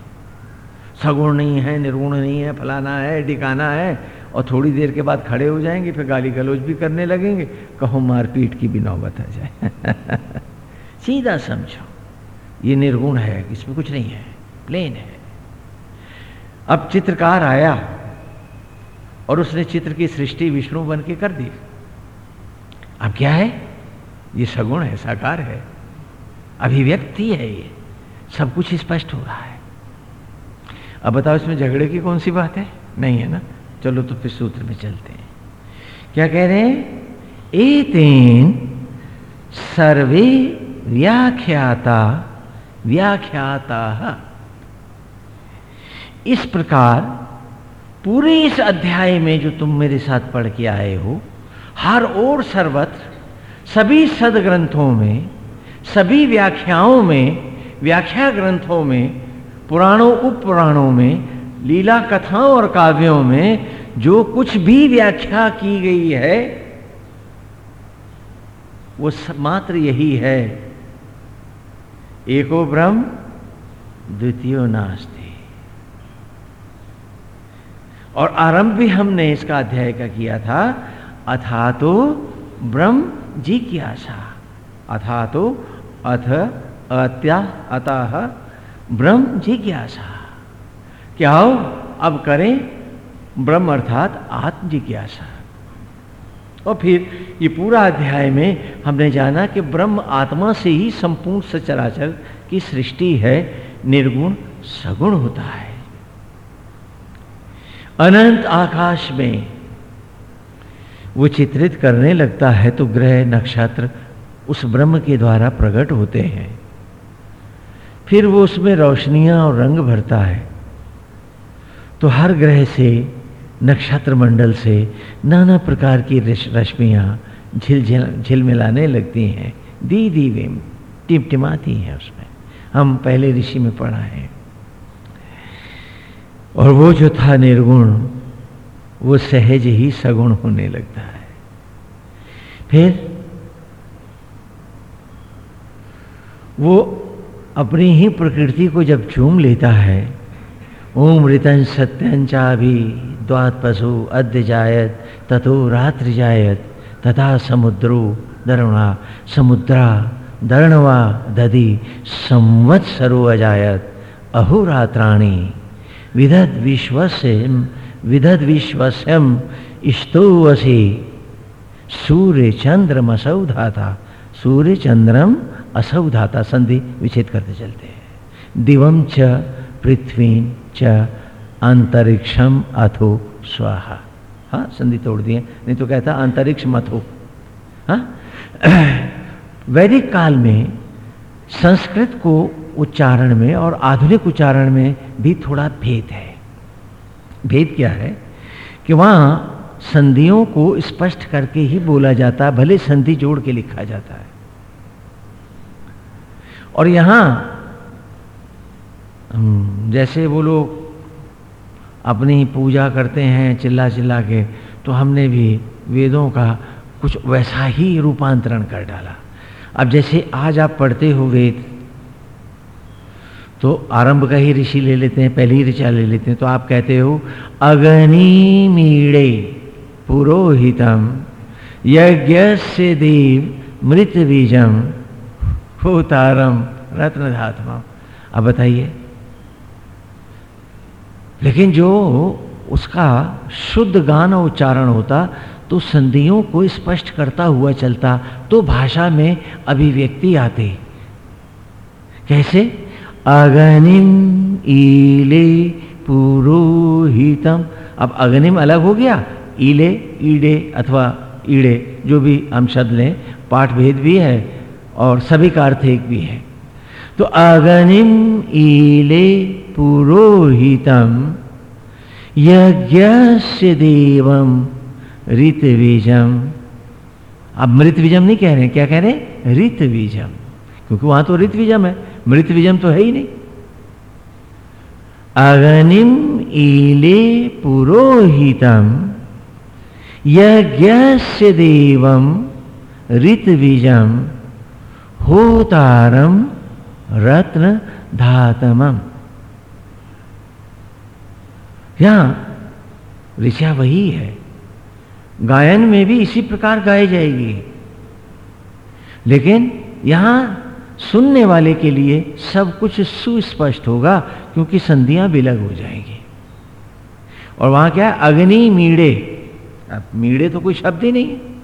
सगुण नहीं है, निर्गुण नहीं है, फलाना है डिकाना है, और थोड़ी देर के बाद खड़े हो जाएँगे, फिर गाली गलौज भी करने लगेंगे, कहो मारपीट की भी नौबत आ जाए। [LAUGHS] सीधा समझो। ये निर्गुण है, इसमें कुछ नहीं है प्लेन है। अब चित्रकार आया और उसने चित्र की सृष्टि विष्णु बन के कर दी। अब क्या है? ये सगुण है, साकार है, अभिव्यक्ति है ये, सब कुछ स्पष्ट हो रहा है। अब बताओ, इसमें झगड़े की कौन सी बात है? नहीं है ना? चलो तो फिर सूत्र में चलते हैं। क्या कह रहे हैं? एतेन सर्वे व्याख्याता व्याख्याता। इस प्रकार पूरे इस अध्याय में जो तुम मेरे साथ पढ़ के आए हो, हर ओर सर्वत्र, सभी सदग्रंथों में, सभी व्याख्याओं में, व्याख्या ग्रंथों में, पुराणों, उपपुराणों में, लीला कथाओं और काव्यों में जो कुछ भी व्याख्या की गई है, वो मात्र यही है। एको ब्रह्म, द्वितीय नास्ति। और आरंभ भी हमने इसका अध्याय का किया था अथा तो ब्रह्म जी की आशा। अथा तो अथ अत्या अतः ब्रह्म जिज्ञासा क्या हो? अब करें ब्रह्म अर्थात आत्म जिज्ञासा और फिर ये पूरा अध्याय में हमने जाना कि ब्रह्म आत्मा से ही संपूर्ण सचराचर की सृष्टि है, निर्गुण, सगुण होता है। अनंत आकाश में वो चित्रित करने लगता है तो ग्रह, नक्षत्र उस ब्रह्म के द्वारा प्रकट होते हैं। फिर वो उसमें रोशनियाँ और रंग भरता है। तो हर ग्रह से नक्षत्र मंडल से नाना प्रकार की रश्मियाँ झिल झिल मिलाने लगती हैं। दी दी वे टिमटिमाती हैं उसमें। हम पहले ऋषि में पढ़ा है। और वो जो था निर्गुण, वो सहज ही सगुण होने लगता है। फिर वो अपनी ही प्रकृति को जब चूम लेता है ओम ऋतन सत्यंचा भी द्वात पशु अद्य जायत तथो रात्रि जायत, तथा समुद्रो दरुणा, समुद्रा दर्णवा दधि संवत्सरो अजायत। अहोरात्राणी विदध विश्वस्यम विदध विश्वस्यम स्तोवसी सूर्य चंद्रम असौधाता सूर्य चंद्रम असौधाता संधि विच्छेद करते चलते हैं। दिवम च पृथ्वी च अंतरिक्षम अथो स्वाहा। हाँ संधि तोड़ दिए। नहीं तो कहता, अंतरिक्ष मथो हाँ। [CLEARS THROAT] वैदिक काल में संस्कृत को उच्चारण में और आधुनिक उच्चारण में भी थोड़ा भेद है। भेद क्या है? कि वहाँ संधियों को स्पष्ट करके ही बोला जाता है भले संधि जोड़ के लिखा जाता है। और यहाँ जैसे वो लोग अपनी पूजा करते हैं चिल्ला चिल्ला के तो हमने भी वेदों का कुछ वैसा ही रूपांतरण कर डाला। अब जैसे आज आप पढ़ते हो वेद तो आरंभ का ही ऋषि ले लेते हैं, पहली ऋचा ले लेते हैं तो आप कहते हो, अग्नि मीड़े पुरोहितम यज्ञ से देव मृत बीजम होतारम रत्नधात्मा अब बताइए लेकिन जो उसका शुद्ध गान उच्चारण होता तो संधियों को स्पष्ट करता हुआ चलता तो भाषा में अभिव्यक्ति आती। कैसे? अगनिम ईले पुरोहितम। अब अग्निम अलग हो गया, ईले, ईडे अथवा ईड़े, जो भी हम शब्द लें पाठ भेद भी है और सभी का अर्थ एक भी है। तो अगनिम ईले पुरोहितम यज्ञ देवम ऋतबीजम अब मृत बीजम नहीं कह रहे क्या कह रहे हैं? ऋत बीजम क्योंकि वहाँ तो ऋत बीजम है। मृत बीजम तो है ही नहीं। अगनिम ईले पुरोहितम यज्ञ देवम ऋत बीजम होतारम रत्न धातमम। यहाँ ऋषा वही है। गायन में भी इसी प्रकार गाई जाएगी। लेकिन यहाँ सुनने वाले के लिए सब कुछ सुस्पष्ट होगा, क्योंकि संधियाँ विलग हो जाएँगी। और वहाँ क्या अग्नि मीड़े। अब मीड़े तो कोई शब्द ही नहीं है।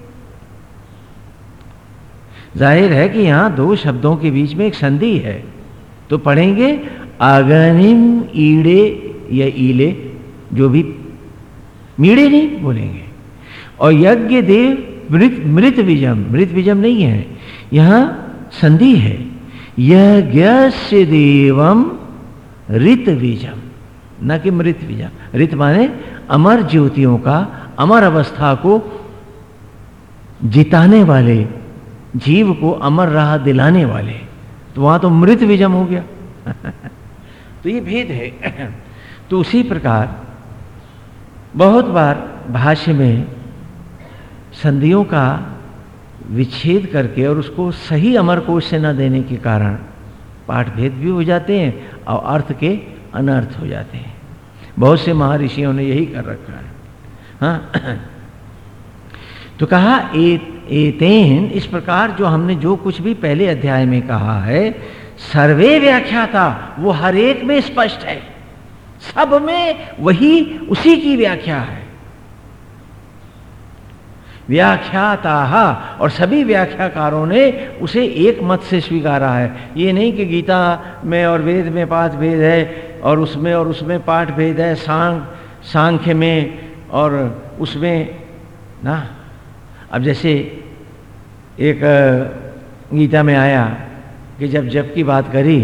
ज़ाहिर है कि यहाँ दो शब्दों के बीच में एक संधि है। तो पढ़ेंगे अग्निम ईड़े या ईले, जो भी मीड़े नहीं बोलेंगे। और यज्ञ देव मृत मृत विजम मृत विजम नहीं है, यहाँ संधि है। यज्ञ देवम ऋत बीजम, न कि मृत बीजम। ऋत माने अमर ज्योतियों का, अमर अवस्था को जिताने वाले जीव को अमर राह दिलाने वाले। तो वहाँ तो मृत विजम हो गया। [LAUGHS] तो ये भेद है। [CLEARS THROAT] तो उसी प्रकार बहुत बार भाष्य में संधियों का विच्छेद करके और उसको सही अमर कोश से न देने के कारण पाठ भेद भी हो जाते हैं और अर्थ के अनर्थ हो जाते हैं। बहुत से महर्षियों ने यही कर रखा है। हाँ। [CLEARS THROAT] तो कहा एक एतेन, इस प्रकार जो हमने जो कुछ भी पहले अध्याय में कहा है, सर्वे व्याख्या था वो हर एक में स्पष्ट है। सब में वही उसी की व्याख्या है। व्याख्याता, और सभी व्याख्याकारों ने उसे एक मत से स्वीकारा है। ये नहीं कि गीता में और वेद में पाठ भेद है, और उसमें और उसमें पाठ भेद है सांख सांख्य में और उसमें, ना? अब जैसे एक गीता में आया कि जब जप की बात करी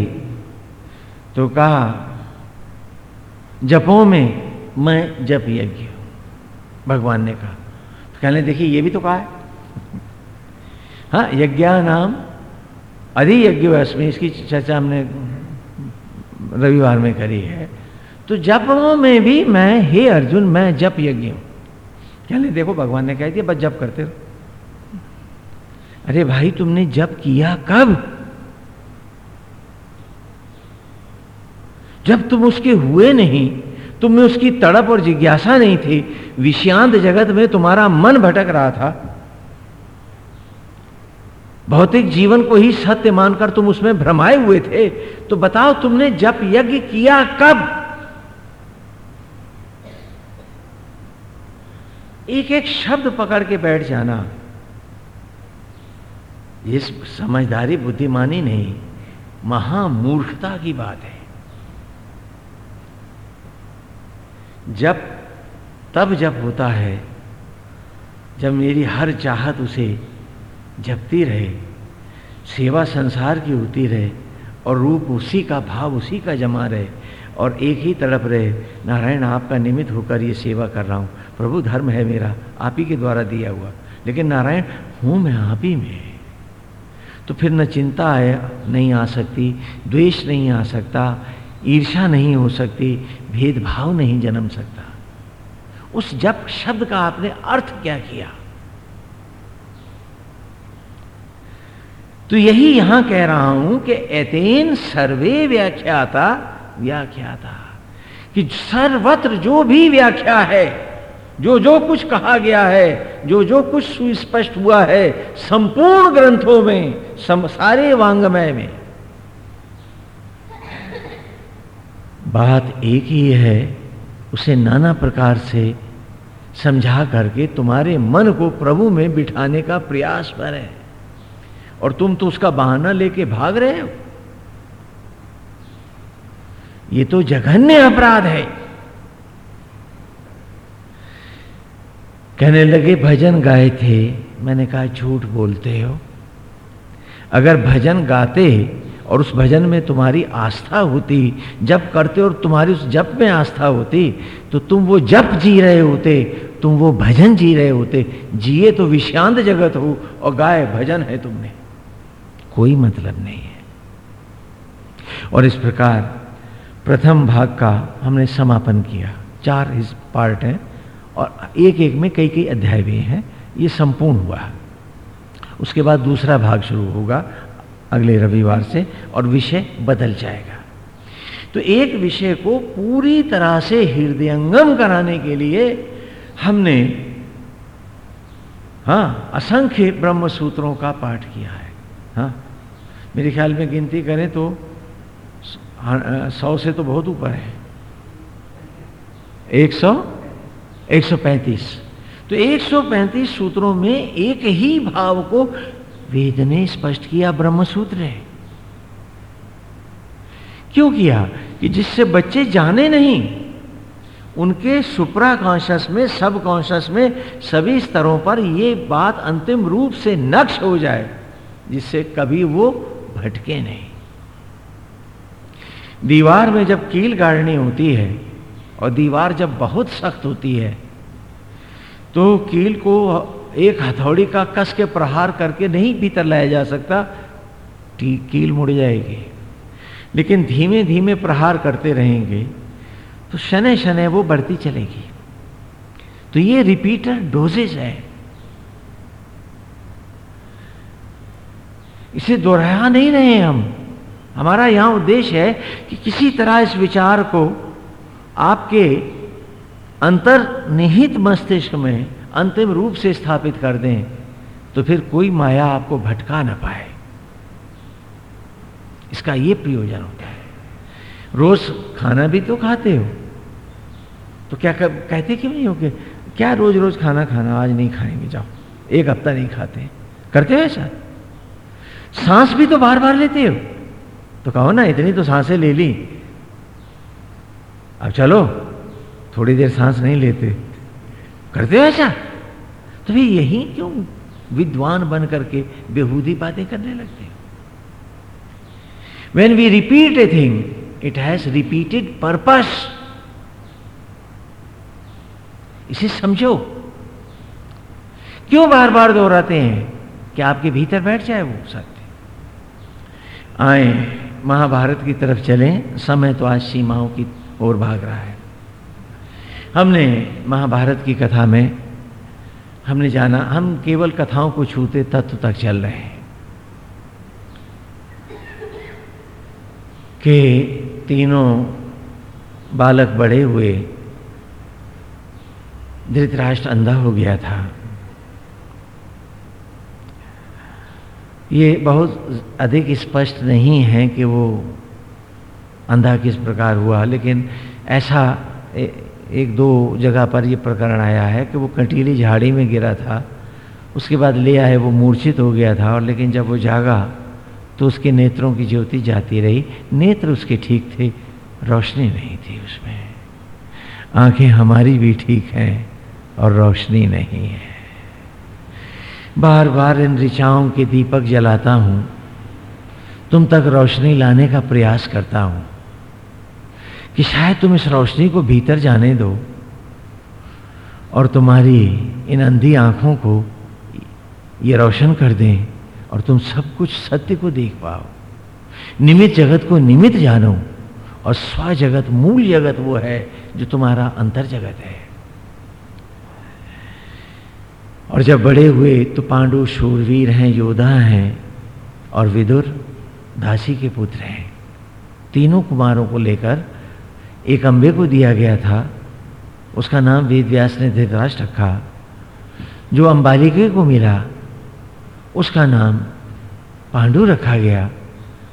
तो कहा, जपों में मैं जप यज्ञ भगवान ने कहा। तो कहने देखिए, ये भी तो कहा है। हाँ यज्ञा नाम अधि यज्ञ में इसकी चर्चा हमने रविवार में करी है। तो जपों में भी मैं, हे अर्जुन, मैं जप यज्ञ हूँ। कहने देखो, भगवान ने कह दिया बस जब करते रहो। अरे भाई, तुमने जब किया कब? जब तुम उसके हुए नहीं तुम में उसकी तड़प और जिज्ञासा नहीं थी, विषांत जगत में तुम्हारा मन भटक रहा था। भौतिक जीवन को ही सत्य मानकर तुम उसमें भ्रमाए हुए थे। तो बताओ, तुमने जप यज्ञ किया कब? एक एक शब्द पकड़ के बैठ जाना। ये समझदारी, बुद्धिमानी नहीं, महामूर्खता की बात है। जब, तब जब होता है, जब मेरी हर चाहत उसे जपती रहे, सेवा संसार की होती रहे, और रूप उसी का, भाव उसी का जमा रहे और एक ही तड़प रहे, नारायण, आपका निमित्त होकर ये सेवा कर रहा हूँ। प्रभु, धर्म है मेरा, आप ही के द्वारा दिया हुआ। लेकिन नारायण, हूँ मैं आप ही में तो फिर न चिंता है नहीं आ सकती, द्वेष नहीं आ सकता ईर्षा नहीं हो सकती, भेदभाव नहीं जन्म सकता। उस जप शब्द का आपने अर्थ क्या किया? तो यही यहाँ कह रहा हूँ कि एतेन सर्वे व्याख्याता व्याख्याता कि सर्वत्र जो भी व्याख्या है जो जो कुछ कहा गया है जो जो कुछ सुस्पष्ट हुआ है संपूर्ण ग्रंथों में सम, सारे वांगमय में। बात एक ही है उसे नाना प्रकार से समझा करके तुम्हारे मन को प्रभु में बिठाने का प्रयास पर है। और तुम तो उसका बहाना लेके भाग रहे हो। ये तो जघन्य अपराध है। कहने लगे, भजन गाए थे? मैंने कहा, झूठ बोलते हो। अगर भजन गाते और उस भजन में तुम्हारी आस्था होती जब करते और तुम्हारी उस जप में आस्था होती तो तुम वो जप जी रहे होते, तुम वो भजन जी रहे होते। जिए तो विषांत जगत हो और गाए भजन है तुमने। कोई मतलब नहीं है। और इस प्रकार प्रथम भाग का हमने समापन किया। चार इस पार्ट हैं और एक एक में कई कई अध्याय भी हैं। ये संपूर्ण हुआ। उसके बाद दूसरा भाग शुरू होगा, अगले रविवार से, और विषय बदल जाएगा। तो एक विषय को पूरी तरह से हृदयंगम कराने के लिए हमने हाँ असंख्य ब्रह्म सूत्रों का पाठ किया है। हाँ मेरे ख्याल में गिनती करें तो सौ से तो बहुत ऊपर है। एक सौ? एक सौ पैंतीस। तो एक सौ पैंतीस सूत्रों में एक ही भाव को वेद ने स्पष्ट किया ब्रह्म सूत्र है। क्यों किया? कि जिससे बच्चे जाने नहीं, उनके सुप्रा कॉन्शस में सब कॉन्शस में, सभी स्तरों पर ये बात अंतिम रूप से नक्श हो जाए, जिससे कभी वो भटके नहीं। दीवार में जब कील गाड़नी होती है और दीवार जब बहुत सख्त होती है तो कील को एक हथौड़ी का कस के प्रहार करके नहीं भीतर लाया जा सकता कील मुड़ जाएगी। लेकिन धीमे धीमे प्रहार करते रहेंगे तो शने शने वो बढ़ती चलेगी। तो ये रिपीटर डोजेज है। इसे दोहरा नहीं रहे हम। हमारा यहाँ उद्देश्य है कि किसी तरह इस विचार को आपके अंतर्निहित मस्तिष्क में अंतिम रूप से स्थापित कर दें तो फिर कोई माया आपको भटका ना पाए। इसका यह प्रयोजन होता है। रोज खाना भी तो खाते हो। तो क्या कर, कहते क्यों नहीं हो कि क्या रोज रोज खाना खाना आज नहीं खाएँगे जाओ एक हफ़्ता नहीं खाते करते हो ऐसा? सांस भी तो बार बार लेते हो। तो कहो ना, इतनी तो साँसें ले ली। अब चलो, थोड़ी देर सांस नहीं लेते। करते हो ऐसा? तो भी यही क्यों विद्वान बन करके बेहूदी बातें करने लगते हो? When we repeat a thing it has repeated purpose इसे समझो। क्यों बार बार दोहराते हैं? कि आपके भीतर बैठ जाए वो सत्य आए। महाभारत की तरफ़ चलें, समय तो आज सीमाओं की ओर भाग रहा है। हमने महाभारत की कथा में, हमने जाना, हम केवल कथाओं को छूते तत्व तक चल रहे हैं। कि तीनों बालक बड़े हुए, धृतराष्ट्र अंधा हो गया था। ये बहुत अधिक स्पष्ट नहीं है कि वो अंधा किस प्रकार हुआ लेकिन ऐसा ए, एक दो जगह पर ये प्रकरण आया है कि वो कंटीली झाड़ी में गिरा था उसके बाद ले आए वो मूर्छित हो गया था और लेकिन जब वो जागा तो उसके नेत्रों की ज्योति जाती रही। नेत्र उसके ठीक थे रोशनी नहीं थी उसमें। आँखें हमारी भी ठीक हैं और रोशनी नहीं है। बार बार इन ऋचाओं के दीपक जलाता हूँ। तुम तक रोशनी लाने का प्रयास करता हूँ कि शायद तुम इस रोशनी को भीतर जाने दो और तुम्हारी इन अंधी आँखों को ये रोशन कर दें और तुम सब कुछ सत्य को देख पाओ। निमित जगत को निमित जानो और स्व जगत, मूल जगत वो है जो तुम्हारा अंतर जगत है। और जब बड़े हुए तो पांडु शूरवीर हैं, योद्धा हैं और विदुर दासी के पुत्र हैं। तीनों कुमारों को लेकर एक अंबे को दिया गया था। उसका नाम वेद व्यास ने धृतराज रखा। जो अंबालिके को मिला, उसका नाम पांडु रखा गया।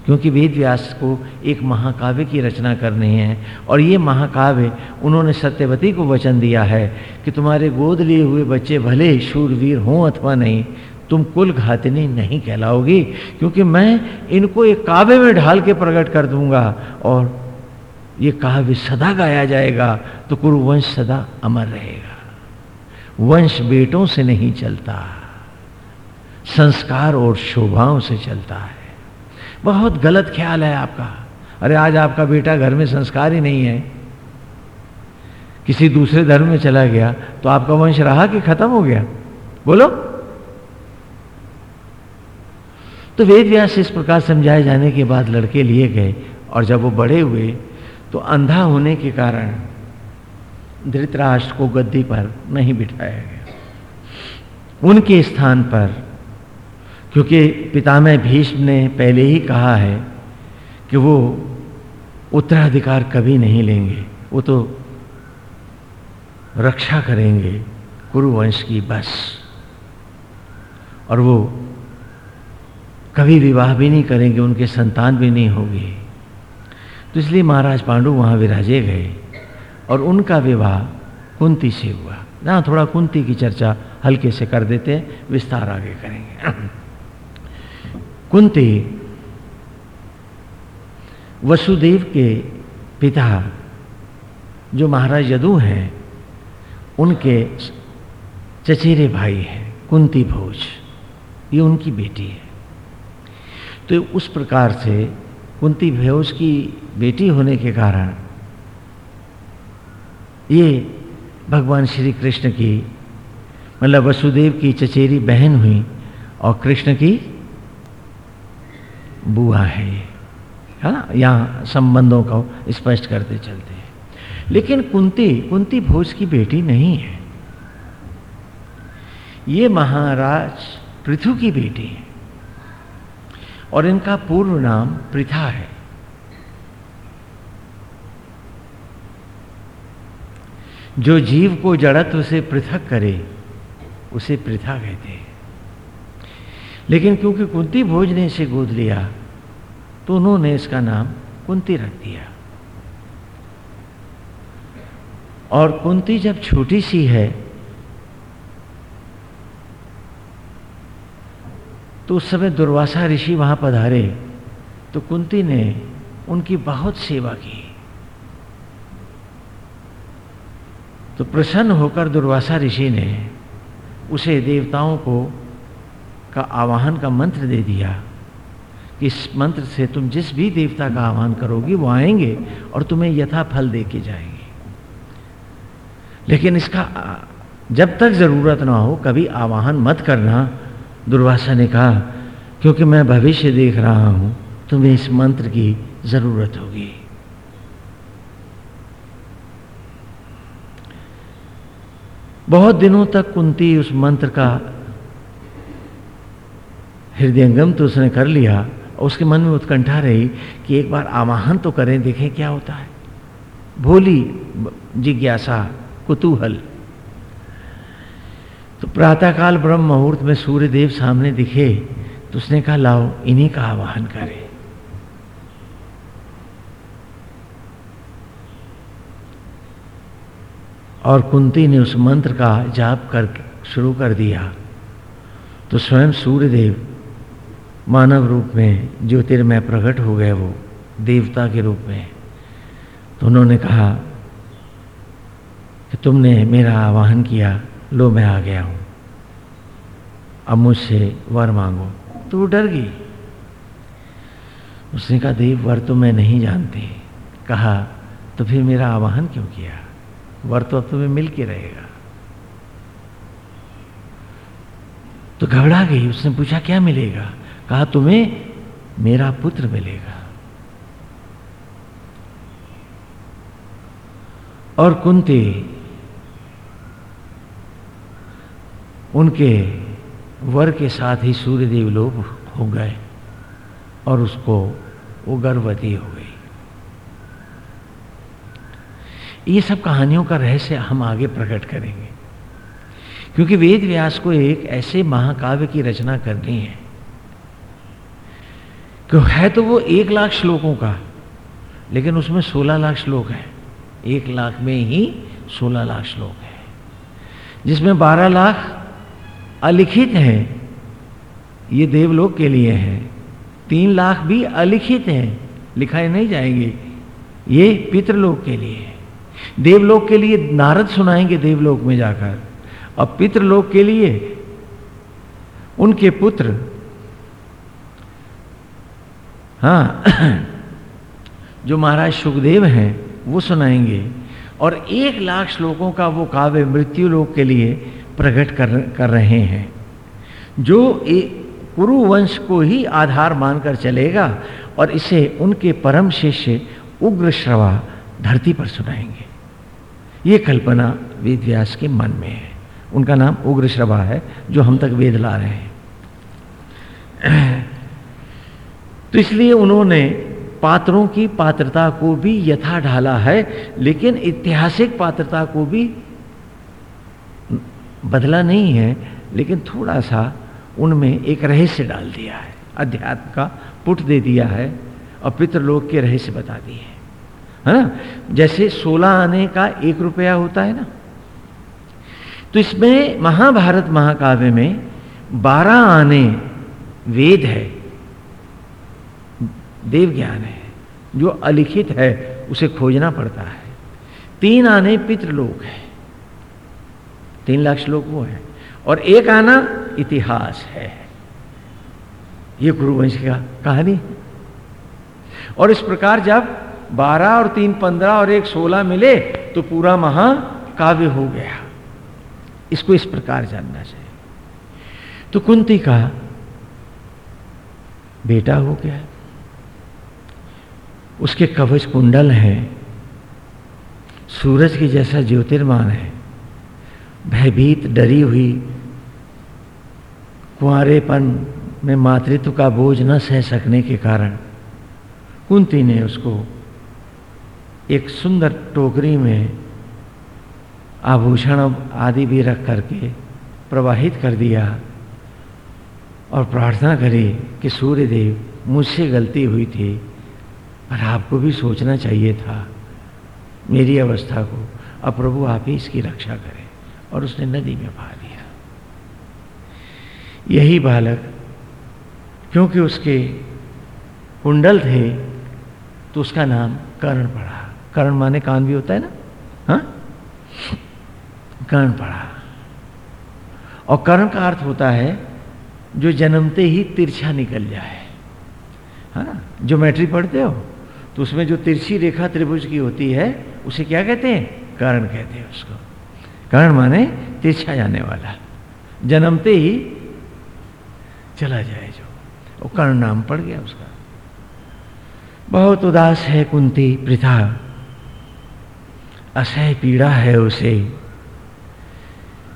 क्योंकि वेद व्यास को एक महाकाव्य की रचना करनी है और ये महाकाव्य उन्होंने सत्यवती को वचन दिया है कि तुम्हारे गोद लिए हुए बच्चे भले शूरवीर हों अथवा नहीं, तुम कुल घातनी नहीं कहलाओगी, क्योंकि मैं इनको एक काव्य में ढाल के प्रकट कर दूँगा और ये काव्य सदा गाया जाएगा तो कुरुवंश सदा अमर रहेगा। वंश बेटों से नहीं चलता, संस्कार और शोभाओं से चलता है। बहुत गलत ख्याल है आपका। अरे आज आपका बेटा घर में संस्कार ही नहीं है। किसी दूसरे धर्म में चला गया तो आपका वंश रहा कि खत्म हो गया? बोलो। तो वेद व्यास इस प्रकार समझाए जाने के बाद लड़के लिए गए और जब वो बड़े हुए तो अंधा होने के कारण धृतराष्ट्र को गद्दी पर नहीं बिठाया गया। उनके स्थान पर क्योंकि पितामह भीष्म ने पहले ही कहा है कि वो उत्तराधिकार कभी नहीं लेंगे। वो तो रक्षा करेंगे कुरुवंश की बस। और वो कभी विवाह भी नहीं करेंगे, उनके संतान भी नहीं होगी। तो इसलिए महाराज पांडु वहाँ विराजे गए और उनका विवाह कुंती से हुआ। ना, थोड़ा कुंती की चर्चा हल्के से कर देते हैं, विस्तार आगे करेंगे। [CLEARS THROAT] कुंती वसुदेव के पिता जो महाराज यदु हैं, उनके चचेरे भाई हैं, कुंती भोज। ये उनकी बेटी है। तो उस प्रकार से कुंती भोज की बेटी होने के कारण ये भगवान श्री कृष्ण की मतलब वसुदेव की चचेरी बहन हुई और कृष्ण की बुआ है है ना? यहाँ संबंधों को स्पष्ट करते चलते हैं। लेकिन कुंती कुंती भोज की बेटी नहीं है। ये महाराज पृथु की बेटी है। और इनका पूर्व नाम प्रथा है। जो जीव को जड़त्व से पृथक करे, उसे प्रथा कहते हैं। लेकिन क्योंकि कुंती भोज ने इसे गोद लिया तो उन्होंने इसका नाम कुंती रख दिया। और कुंती जब छोटी सी है तो उस समय दुर्वासा ऋषि वहाँ पधारे तो कुंती ने उनकी बहुत सेवा की। तो प्रसन्न होकर दुर्वासा ऋषि ने उसे देवताओं को का आवाहन का मंत्र दे दिया कि इस मंत्र से तुम जिस भी देवता का आह्वान करोगी, वो आएँगे और तुम्हें यथा फल दे के जाएँगे। लेकिन इसका जब तक ज़रूरत ना हो, कभी आवाहन मत करना, दुर्वासा ने कहा, क्योंकि मैं भविष्य देख रहा हूँ, तुम्हें इस मंत्र की ज़रूरत होगी। बहुत दिनों तक कुंती उस मंत्र का हृदयंगम तो उसने कर लिया उसके मन में उत्कंठा रही कि एक बार आवाहन तो करें, देखें क्या होता है। भोली जिज्ञासा, कुतूहल। तो प्रातःकाल ब्रह्म मुहूर्त में सूर्य देव सामने दिखे तो उसने कहा, लाओ, इन्हीं का आवाहन करें। और कुंती ने उस मंत्र का जाप कर, शुरू कर दिया। तो स्वयं सूर्यदेव मानव रूप में ज्योतिर्मय प्रकट हो गए वो, देवता के रूप में। तो उन्होंने कहा कि तुमने मेरा आवाहन किया, लो मैं आ गया हूँ। अब मुझसे वर मांगो। तो वो डर गई। उसने कहा, देव, वर तो मैं नहीं जानती। कहा तो फिर मेरा आवाहन क्यों किया? वर तो अब तुम्हें मिल के रहेगा। तो घबरा गई। उसने पूछा, क्या मिलेगा? कहा, तुम्हें मेरा पुत्र मिलेगा। और कुंती उनके वर के साथ ही सूर्यदेव लोग हो गए और उसको वो गर्भवती हो गई। ये सब कहानियों का रहस्य हम आगे प्रकट करेंगे, क्योंकि वेद व्यास को एक ऐसे महाकाव्य की रचना करनी है क्यों? है तो वो एक लाख श्लोकों का, लेकिन उसमें सोलह लाख श्लोक है। एक लाख में ही सोलह लाख श्लोक है। जिसमें बारह लाख अलिखित हैं, ये देवलोक के लिए है। तीन लाख भी अलिखित हैं, लिखाए नहीं जाएँगे। ये पितृलोक के लिए है। देवलोक के लिए नारद सुनाएँगे देवलोक में जाकर। और पितृलोक के लिए उनके पुत्र हाँ। [CLEARS THROAT] जो महाराज सुखदेव हैं, वो सुनाएँगे। और एक लाख श्लोकों का वो काव्य मृत्यु लोक के लिए प्रकट कर कर रहे हैं। जो कुरु वंश को ही आधार मानकर चलेगा और इसे उनके परम शिष्य उग्र श्रवा धरती पर सुनाएँगे। ये कल्पना वेद व्यास के मन में है। उनका नाम उग्र श्रवा है, जो हम तक वेद ला रहे हैं। [CLEARS THROAT] तो इसलिए उन्होंने पात्रों की पात्रता को भी यथा ढाला है, लेकिन ऐतिहासिक पात्रता को भी बदला नहीं है, लेकिन थोड़ा सा उनमें एक रहस्य डाल दिया है, अध्यात्म का पुट दे दिया है और पितृलोक के रहस्य बता दिए हैं। है ना? जैसे सोलह आने का एक रुपया होता है ना? तो इसमें महाभारत महाकाव्य में बारह आने वेद है। देव ज्ञान है। जो अलिखित है, उसे खोजना पड़ता है। तीन आने पितृलोक है। तीन लाख श्लोक वो है। और एक आना इतिहास है। ये गुरुवंश का कहानी है। और इस प्रकार जब बारह और तीन, पंद्रह और एक, सोलह मिले तो पूरा महाकाव्य हो गया। इसको इस प्रकार जानना चाहिए। तो कुंती का बेटा हो गया। उसके कवच कुंडल हैं। सूरज की जैसा ज्योतिर्मान है। भयभीत, डरी हुई, कुआरेपन में मातृत्व का बोझ न सह सकने के कारण, कुंती ने उसको एक सुंदर टोकरी में आभूषण आदि भी रख करके प्रवाहित कर दिया और प्रार्थना करी कि सूर्य देव मुझसे गलती हुई थी। पर आपको भी सोचना चाहिए था। मेरी अवस्था को। अब प्रभु आप ही इसकी रक्षा करें। और उसने नदी में पा दिया यही बालक, क्योंकि उसके कुंडल थे तो उसका नाम कर्ण पड़ा। कर्ण माने कान भी होता है ना? हाँ? कर्ण पड़ा। और कर्ण का अर्थ होता है, जो जन्मते ही तिरछा निकल जाए। है? ना ज्योमेट्री पढ़ते हो? तो उसमें जो तिरछी रेखा त्रिभुज की होती है, उसे क्या कहते हैं? कर्ण कहते हैं उसको। कर्ण माने तिरछा जाने वाला। जन्मते ही चला जाए जो। वो कर्ण नाम पड़ गया उसका। बहुत उदास है कुंती प्रथा। असह पीड़ा है उसे।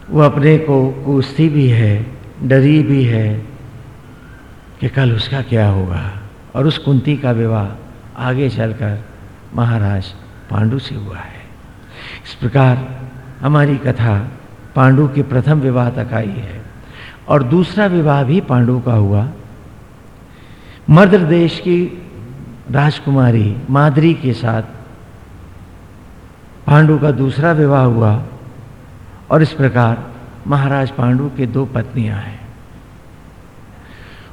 वो अपने को कूसती भी है, डरी भी है कि कल उसका क्या होगा? और उस कुंती का विवाह। आगे चलकर महाराज पांडु से हुआ है। इस प्रकार हमारी कथा पांडु के प्रथम विवाह तक आई है और दूसरा विवाह भी पांडु का हुआ। मध्य देश की राजकुमारी मादरी के साथ पांडु का दूसरा विवाह हुआ और इस प्रकार महाराज पांडु के दो पत्नियाँ हैं।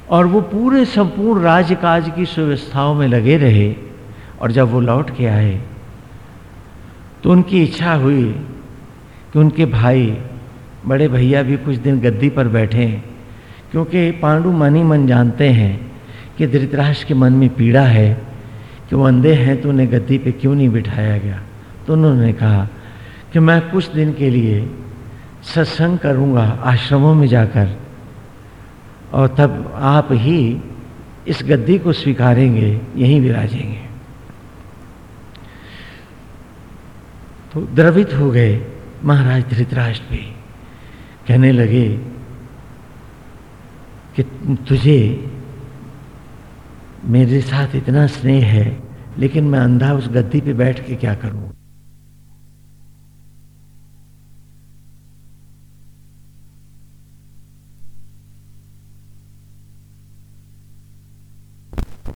और वो पूरे संपूर्ण राजकाज की सुव्यवस्थाओं में लगे रहे और जब वो लौट के आए तो उनकी इच्छा हुई कि उनके भाई, बड़े भैया भी कुछ दिन गद्दी पर बैठे, क्योंकि पांडु मन ही मन जानते हैं कि धृतराष्ट्र के मन में पीड़ा है, कि वो अंधे हैं तो उन्हें गद्दी पे क्यों नहीं बिठाया गया? तो उन्होंने कहा कि मैं कुछ दिन के लिए सत्संग करूँगा आश्रमों में जाकर। और तब आप ही इस गद्दी को स्वीकारेंगे, यहीं विराजेंगे। तो द्रवित हो गए महाराज धृतराष्ट्र भी। कहने लगे कि तुझे मेरे साथ इतना स्नेह है, लेकिन मैं अंधा उस गद्दी पे बैठ के क्या करूँ?